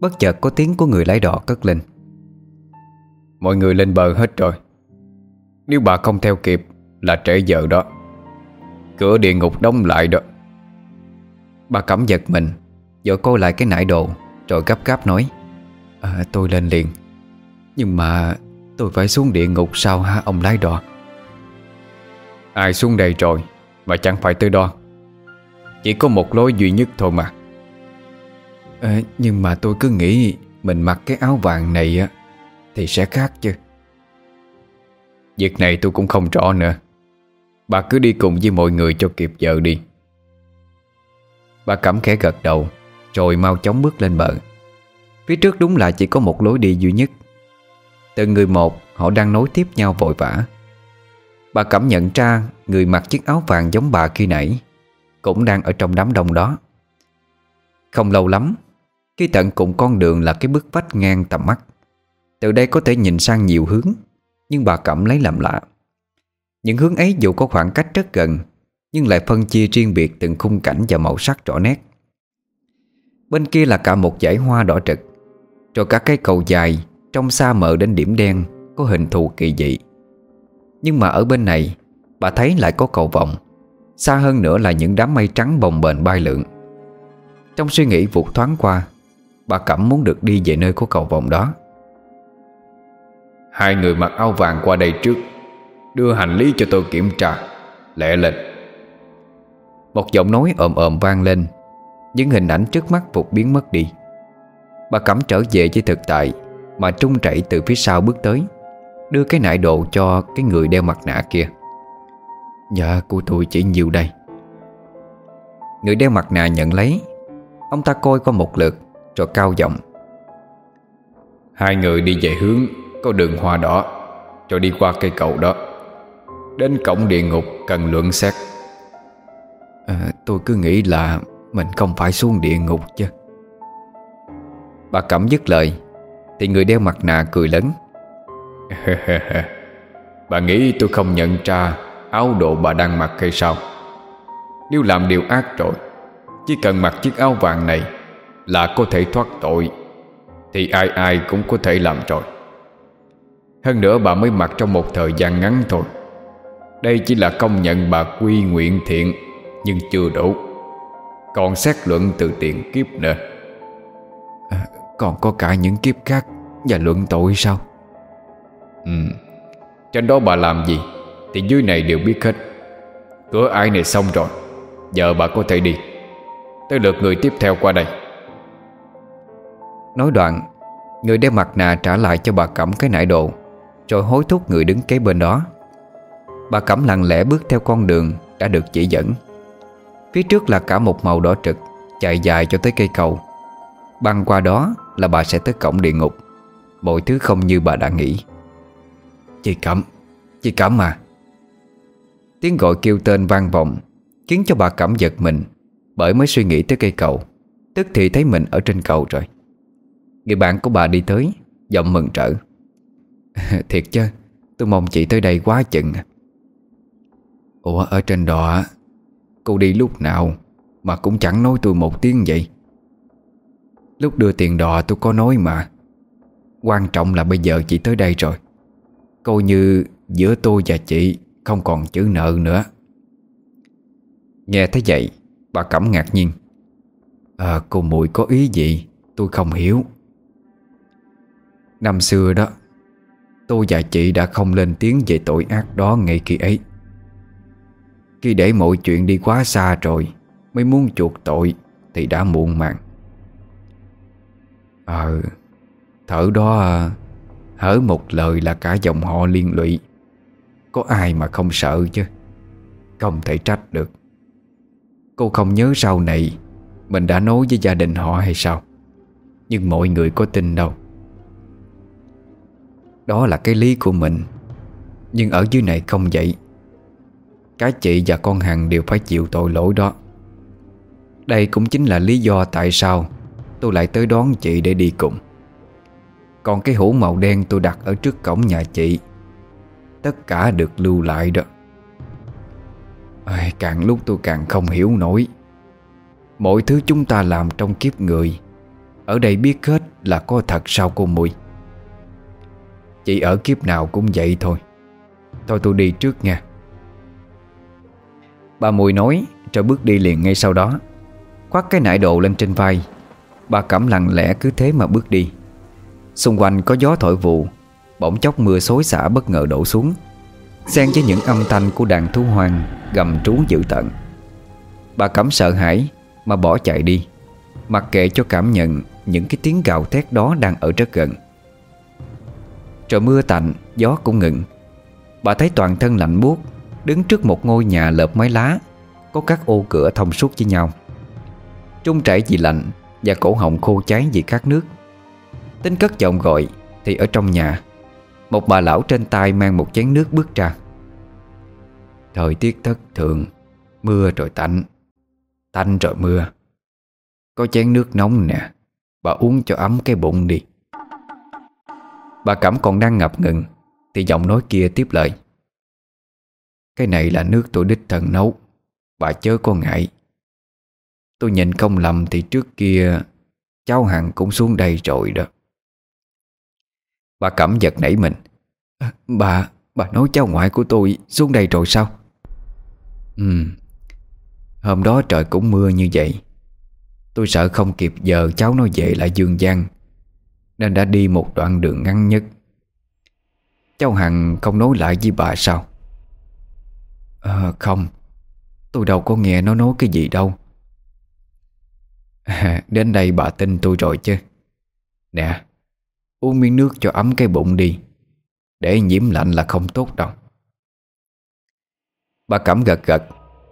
Bất chợt có tiếng của người lái đò cất lên. Mọi người lên bờ hết rồi. Nếu bà không theo kịp Là trễ giờ đó. Cửa địa ngục đóng lại đó. Bà Cẩm giật mình rồi cô lại cái nải đồ Rồi gấp gáp nói à, Tôi lên liền. Nhưng mà tôi phải xuống địa ngục sao ha ông lái đò? Ai xuống đây rồi Mà chẳng phải tới đó Chỉ có một lối duy nhất thôi mà. À, Nhưng mà tôi cứ nghĩ Mình mặc cái áo vàng này á Thì sẽ khác chứ. Việc này tôi cũng không rõ nữa. Bà cứ đi cùng với mọi người cho kịp giờ đi. Bà cẩm khẽ gật đầu. Rồi mau chóng bước lên bờ. Phía trước đúng là chỉ có một lối đi duy nhất. Từng người một, Họ đang nối tiếp nhau vội vã. Bà cảm nhận ra Người mặc chiếc áo vàng giống bà khi nãy, Cũng đang ở trong đám đông đó. Không lâu lắm Khi tận cùng con đường là cái bức vách ngang tầm mắt. Từ đây có thể nhìn sang nhiều hướng, Nhưng bà cảm lấy làm lạ. Những hướng ấy dù có khoảng cách rất gần, Nhưng lại phân chia riêng biệt từng khung cảnh và màu sắc rõ nét. Bên kia là cả một dãy hoa đỏ trực Rồi cả cây cầu dài Trong xa mờ đến điểm đen Có hình thù kỳ dị. Nhưng mà ở bên này Bà thấy lại có cầu vòng Xa hơn nữa là những đám mây trắng bồng bềnh bay lượn. Trong suy nghĩ vụt thoáng qua Bà Cẩm muốn được đi về nơi có cầu vòng đó. Hai người mặc áo vàng qua đây trước Đưa hành lý cho tôi kiểm tra Lẹ lên Một giọng nói ồm ồm vang lên Những hình ảnh trước mắt vụt biến mất đi. Bà Cẩm trở về với thực tại Mà trung chảy từ phía sau bước tới Đưa cái nại đồ cho cái người đeo mặt nạ kia. Dạ của tôi chỉ nhiều đây. Người đeo mặt nạ nhận lấy. Ông ta coi qua một lượt Rồi cao giọng. Hai người đi về hướng Có đường hoa đỏ Rồi đi qua cây cầu đó. Đến cổng địa ngục cần luận xét. À, Tôi cứ nghĩ là mình không phải xuống địa ngục chứ. Bà Cẩm dứt lời, Thì người đeo mặt nạ cười lớn. Bà nghĩ tôi không nhận ra Áo độ bà đang mặc hay sao? Nếu làm điều ác rồi, Chỉ cần mặc chiếc áo vàng này Là có thể thoát tội, Thì ai ai cũng có thể làm rồi. Hơn nữa bà mới mặc trong một thời gian ngắn thôi. Đây chỉ là công nhận bà quy nguyện thiện, Nhưng chưa đủ. Còn xét luận từ tiền kiếp nữa. À, Còn có cả những kiếp khác Và luận tội sao? Ừ Trên đó bà làm gì? Thì dưới này đều biết hết. Cửa ai này xong rồi Giờ bà có thể đi. Tới lượt người tiếp theo qua đây. Nói đoạn Người đeo mặt nạ trả lại cho bà Cẩm cái nải đồ Rồi hối thúc người đứng kế bên đó. Bà Cẩm lặng lẽ bước theo con đường Đã được chỉ dẫn. Phía trước là cả một màu đỏ trực Chạy dài cho tới cây cầu. Băng qua đó là bà sẽ tới cổng địa ngục. Mọi thứ không như bà đã nghĩ. Chị Cẩm Chị Cẩm à. Tiếng gọi kêu tên vang vọng Khiến cho bà Cẩm giật mình Bởi mới suy nghĩ tới cây cầu. Tức thì thấy mình ở trên cầu rồi. Người bạn của bà đi tới Giọng mừng trở. Thiệt chứ Tôi mong chị tới đây quá chừng. Ủa ở trên đò Cô đi lúc nào Mà cũng chẳng nói tôi một tiếng vậy. Lúc đưa tiền đò tôi có nói mà. Quan trọng là bây giờ chị tới đây rồi. Coi như giữa tôi và chị Không còn chữ nợ nữa. Nghe thấy vậy, Bà Cẩm ngạc nhiên. À cô muội có ý gì? Tôi không hiểu. Năm xưa đó, Tôi và chị đã không lên tiếng về tội ác đó ngay khi ấy. Khi để mọi chuyện đi quá xa rồi, Mới muốn chuộc tội Thì đã muộn màng. Ờ Thở đó, Hở một lời là cả dòng họ liên lụy. Có ai mà không sợ chứ? Không thể trách được. Cô không nhớ sau này Mình đã nói với gia đình họ hay sao. Nhưng mọi người có tin đâu. Đó là cái lý của mình. Nhưng ở dưới này không vậy. Cái chị và con Hằng đều phải chịu tội lỗi đó. Đây cũng chính là lý do tại sao Tôi lại tới đón chị để đi cùng. Còn cái hũ màu đen tôi đặt ở trước cổng nhà chị, Tất cả được lưu lại đó. Càng lúc tôi càng không hiểu nổi. Mọi thứ chúng ta làm trong kiếp người, Ở đây biết hết là có thật sao cô Mùi? Chị ở kiếp nào cũng vậy thôi. Thôi tôi đi trước nha. Bà Mùi nói Rồi bước đi liền ngay sau đó. Khoác cái nải đồ lên trên vai. Bà cẩm lặng lẽ cứ thế mà bước đi. Xung quanh có gió thổi vụ, Bỗng chốc mưa xối xả bất ngờ đổ xuống. Xen với những âm thanh của đàn thú hoang Gầm trú dữ tận. Bà cẩm sợ hãi Mà bỏ chạy đi, Mặc kệ cho cảm nhận Những cái tiếng gào thét đó đang ở rất gần. Trời mưa tạnh, Gió cũng ngừng. Bà thấy toàn thân lạnh buốt Đứng trước một ngôi nhà lợp mái lá, Có các ô cửa thông suốt với nhau. Trung trải vì lạnh Và cổ họng khô cháy vì khát nước. Tính cất giọng gọi Thì ở trong nhà, Một bà lão trên tay mang một chén nước bước ra. Thời tiết thất thường, Mưa rồi tạnh Tạnh rồi mưa. Có chén nước nóng nè, Bà uống cho ấm cái bụng đi. Bà Cẩm còn đang ngập ngừng Thì giọng nói kia tiếp lời. Cái này là nước tôi đích thần nấu. Bà chớ có ngại. Tôi nhìn không lầm thì trước kia Cháu Hằng cũng xuống đây rồi đó. Bà Cẩm giật nảy mình. À, Bà, bà nói cháu ngoại của tôi xuống đây rồi sao? Ừ Hôm đó trời cũng mưa như vậy. Tôi sợ không kịp giờ cháu nó về lại Dương Giang Nên đã đi một đoạn đường ngắn nhất. Cháu Hằng không nói lại với bà sao? À, Không. Tôi đâu có nghe nó nói cái gì đâu. À, Đến đây bà tin tôi rồi chứ. Nè Uống miếng nước cho ấm cái bụng đi. Để nhiễm lạnh là không tốt đâu. Bà Cẩm gật gật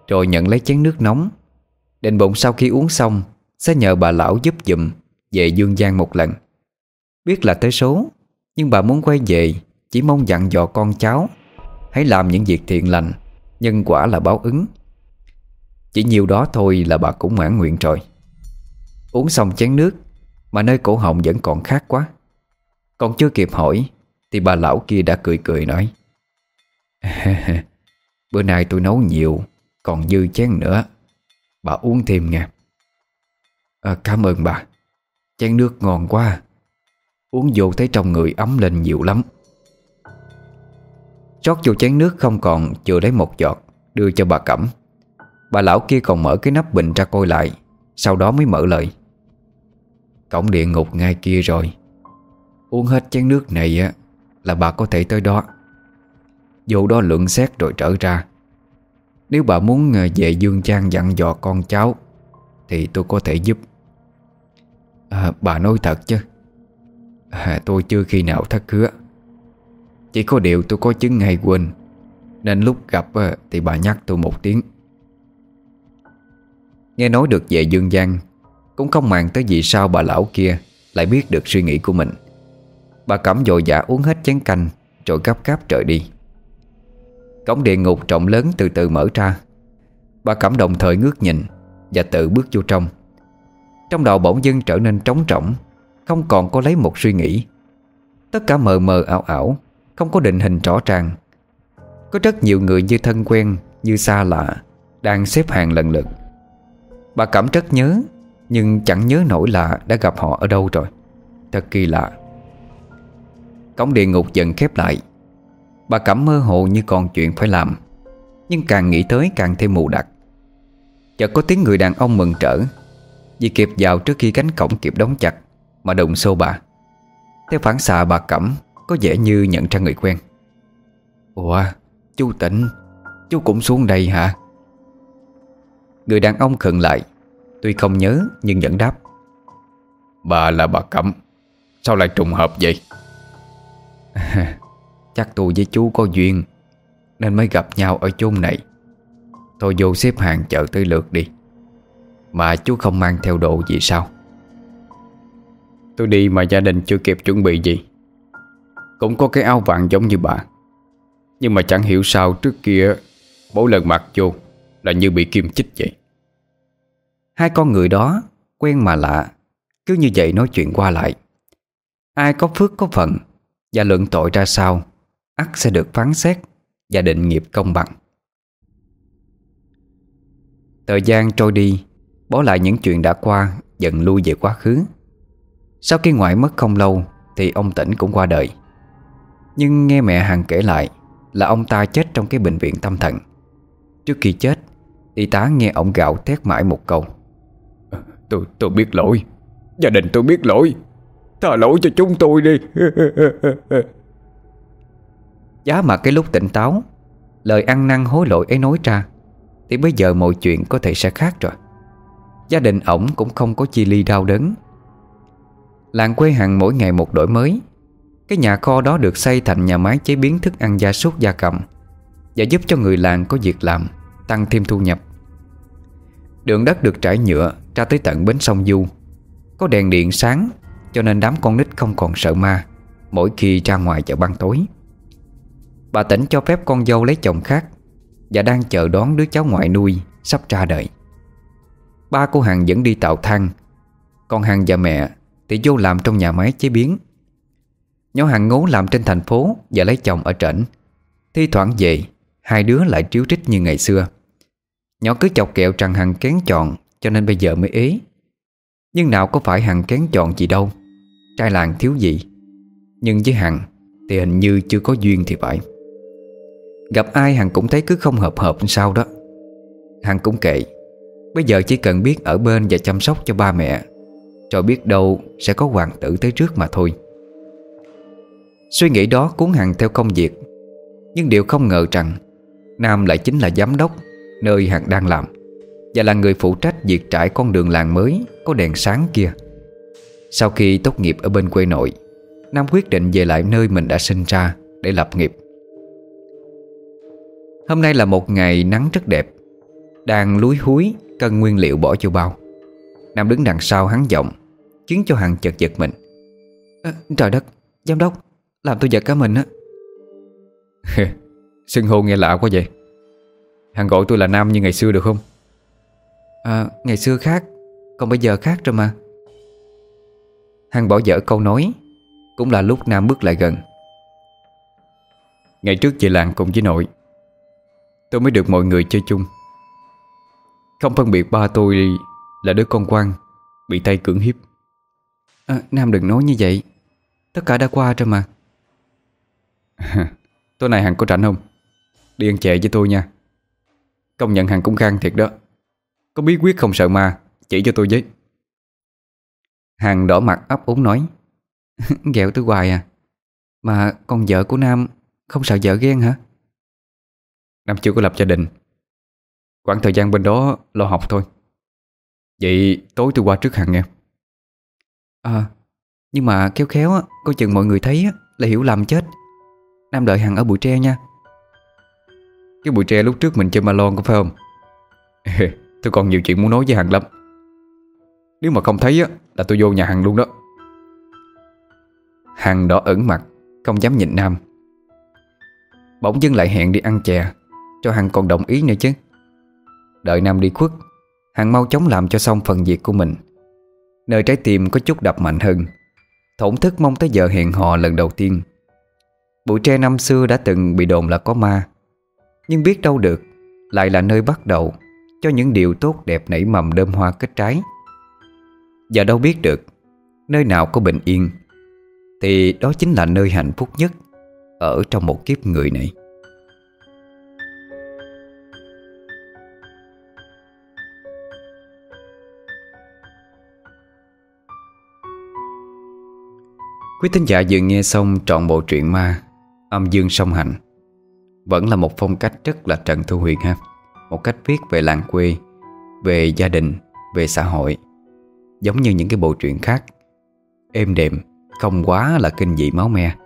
Rồi nhận lấy chén nước nóng. Định bụng sau khi uống xong Sẽ nhờ bà lão giúp dùm Về Dương Giang một lần. Biết là tới số Nhưng bà muốn quay về Chỉ mong dặn dò con cháu Hãy làm những việc thiện lành. Nhân quả là báo ứng. Chỉ nhiều đó thôi là bà cũng mãn nguyện rồi. Uống xong chén nước Mà nơi cổ họng vẫn còn khát quá. Còn chưa kịp hỏi Thì bà lão kia đã cười cười nói Bữa nay tôi nấu nhiều Còn dư chén nữa. Bà uống thêm nha. À, Cảm ơn bà. Chén nước ngon quá. Uống vô thấy trong người ấm lên nhiều lắm. Chót vô chén nước không còn Chưa lấy một giọt Đưa cho bà Cẩm. Bà lão kia còn mở cái nắp bình ra coi lại Sau đó mới mở lời. Cổng địa ngục ngay kia rồi. Uống hết chén nước này á Là bà có thể tới đó. Vô đó lượng xét rồi trở ra. Nếu bà muốn à, về Dương Trang dặn dò con cháu Thì tôi có thể giúp. À, Bà nói thật chứ. À, Tôi chưa khi nào thất hứa. Chỉ có điều tôi có chứng hay quên. Nên lúc gặp ờ, thì bà nhắc tôi một tiếng. Nghe nói được về Dương Giang, Cũng không màng tới vì sao bà lão kia Lại biết được suy nghĩ của mình. Bà cẩm dội dạ uống hết chén canh, Rồi gấp gáp trời đi. Cổng địa ngục trọng lớn từ từ mở ra. Bà cẩm đồng thời ngước nhìn Và tự bước vô trong. Trong đầu bỗng dưng trở nên trống rỗng, Không còn có lấy một suy nghĩ. Tất cả mờ mờ ảo ảo không có định hình rõ ràng. Có rất nhiều người như thân quen, Như xa lạ, Đang xếp hàng lần lượt. Bà cảm rất nhớ, Nhưng chẳng nhớ nổi là đã gặp họ ở đâu rồi. Thật kỳ lạ. Cổng địa ngục dần khép lại. Bà cảm mơ hồ như còn chuyện phải làm, Nhưng càng nghĩ tới càng thêm mù đặc Chợt có tiếng người đàn ông mừng trở. Vì kịp vào trước khi cánh cổng kịp đóng chặt Mà đụng xô bà. Theo phản xạ bà Cẩm có vẻ như nhận ra người quen. Ủa chú tỉnh Chú cũng xuống đây hả? Người đàn ông khựng lại, Tuy không nhớ nhưng vẫn đáp. Bà là bà Cẩm, Sao lại trùng hợp vậy? Chắc tôi với chú có duyên, Nên mới gặp nhau ở chung này. Thôi vô xếp hàng chờ tới lượt đi. Mà chú không mang theo đồ gì sao? Tôi đi mà gia đình chưa kịp chuẩn bị gì. Cũng có cái áo vàng giống như bà. Nhưng mà chẳng hiểu sao trước kia Mỗi lần mặc vô Là như bị kim chích vậy. Hai con người đó Quen mà lạ, Cứ như vậy nói chuyện qua lại. Ai có phước có phận Và luận tội ra sao, ắt sẽ được phán xét Và định nghiệp công bằng. Thời gian trôi đi Bỏ lại những chuyện đã qua Dần lui về quá khứ. Sau khi ngoại mất không lâu, Thì ông tỉnh cũng qua đời. Nhưng nghe mẹ Hằng kể lại Là ông ta chết trong cái bệnh viện tâm thần. Trước khi chết Y tá nghe ông gạo thét mãi một câu. Tôi tôi biết lỗi. Gia đình tôi biết lỗi. Tha lỗi cho chúng tôi đi. Giá mà cái lúc tỉnh táo Lời ăn năn hối lỗi ấy nói ra Thì bây giờ mọi chuyện có thể sẽ khác rồi. Gia đình ổng cũng không có chi ly đau đớn. Làng quê hàng mỗi ngày một đổi mới cái nhà kho đó được xây thành nhà máy chế biến thức ăn gia súc gia cầm Và giúp cho người làng có việc làm, Tăng thêm thu nhập. Đường đất được trải nhựa ra tới tận bến sông Du. Có đèn điện sáng, Cho nên đám con nít không còn sợ ma, Mỗi khi ra ngoài chợ ban tối. Bà tỉnh cho phép con dâu lấy chồng khác Và đang chờ đón đứa cháu ngoại nuôi Sắp ra đời. Ba cô Hằng vẫn đi tạo thang, Còn Hằng và mẹ Thì vô làm trong nhà máy chế biến. Nhỏ Hằng ngố làm trên thành phố Và lấy chồng ở trển. Thi thoảng về, Hai đứa lại triếu trích như ngày xưa. Nhỏ cứ chọc kẹo rằng Hằng kén chọn, Cho nên bây giờ mới ế. Nhưng nào có phải Hằng kén chọn gì đâu, Trai làng thiếu gì. Nhưng với Hằng Thì hình như chưa có duyên thì phải. Gặp ai Hằng cũng thấy cứ không hợp hợp sao đó. Hằng cũng kệ, Bây giờ chỉ cần biết ở bên và chăm sóc cho ba mẹ, Rồi biết đâu sẽ có hoàng tử tới trước mà thôi. Suy nghĩ đó cuốn Hằng theo công việc. Nhưng điều không ngờ rằng Nam lại chính là giám đốc Nơi Hằng đang làm Và là người phụ trách việc trải con đường làng mới Có đèn sáng kia. Sau khi tốt nghiệp ở bên quê nội Nam quyết định về lại nơi mình đã sinh ra Để lập nghiệp. Hôm nay là một ngày nắng rất đẹp Đang lúi húi cân nguyên liệu bỏ vô bao. Nam đứng đằng sau hắn giọng Khiến cho Hằng chật giật mình. À, Trời đất, giám đốc làm tôi giật cả mình á. Xưng hô nghe lạ quá vậy. Hằng gọi tôi là Nam như ngày xưa được không? À ngày xưa khác Còn bây giờ khác rồi mà. Hằng bỏ dở câu nói Cũng là lúc Nam bước lại gần. Ngày trước về làng cùng với nội Tôi mới được mọi người chơi chung. Không phân biệt ba tôi là đứa con quan Bị tay cưỡng hiếp. À, Nam đừng nói như vậy Tất cả đã qua rồi mà Tối nay Hằng có rảnh không? Đi ăn chè với tôi nha. Công nhận Hằng cũng gan thiệt đó. Có bí quyết không sợ ma, Chỉ cho tôi với. Hằng đỏ mặt ấp úng nói, Ghẹo tôi hoài à. Mà con vợ của Nam Không sợ vợ ghen hả? Nam chưa có lập gia đình. Quãng thời gian bên đó lo học thôi. Vậy tối tôi qua trước Hằng nghe À Nhưng mà khéo khéo á, Coi chừng mọi người thấy á, Là hiểu lầm chết. Nam đợi Hằng ở bụi tre nha. Cái bụi tre lúc trước mình chơi ma lon có phải không? Tôi còn nhiều chuyện muốn nói với Hằng lắm. Nếu mà không thấy á, Là tôi vô nhà Hằng luôn đó. Hằng đỏ ẩn mặt, Không dám nhìn Nam. Bỗng dưng lại hẹn đi ăn chè, Cho Hằng còn đồng ý nữa chứ. Đợi Nam đi khuất, Hằng mau chóng làm cho xong phần việc của mình. Nơi trái tim có chút đập mạnh hơn. Thổn thức mong tới giờ hẹn hò lần đầu tiên. Bụi tre năm xưa đã từng bị đồn là có ma. Nhưng biết đâu được, Lại là nơi bắt đầu Cho những điều tốt đẹp nảy mầm đơm hoa kết trái. Và đâu biết được, Nơi nào có bình yên, Thì đó chính là nơi hạnh phúc nhất Ở trong một kiếp người này. Quý thính giả vừa nghe xong trọn bộ truyện ma Âm Dương Song Hành. Vẫn là một phong cách rất là Trần Thu Huyền ha. Một cách viết về làng quê, Về gia đình, Về xã hội. Giống như những cái bộ truyện khác. Êm đềm, Không quá là kinh dị máu me,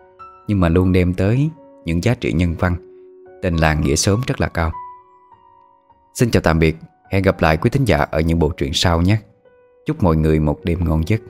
Nhưng mà luôn đem tới những giá trị nhân văn, Tình làng nghĩa sớm rất là cao. Xin chào tạm biệt, Hẹn gặp lại quý thính giả ở những bộ truyện sau nhé. Chúc mọi người một đêm ngon giấc.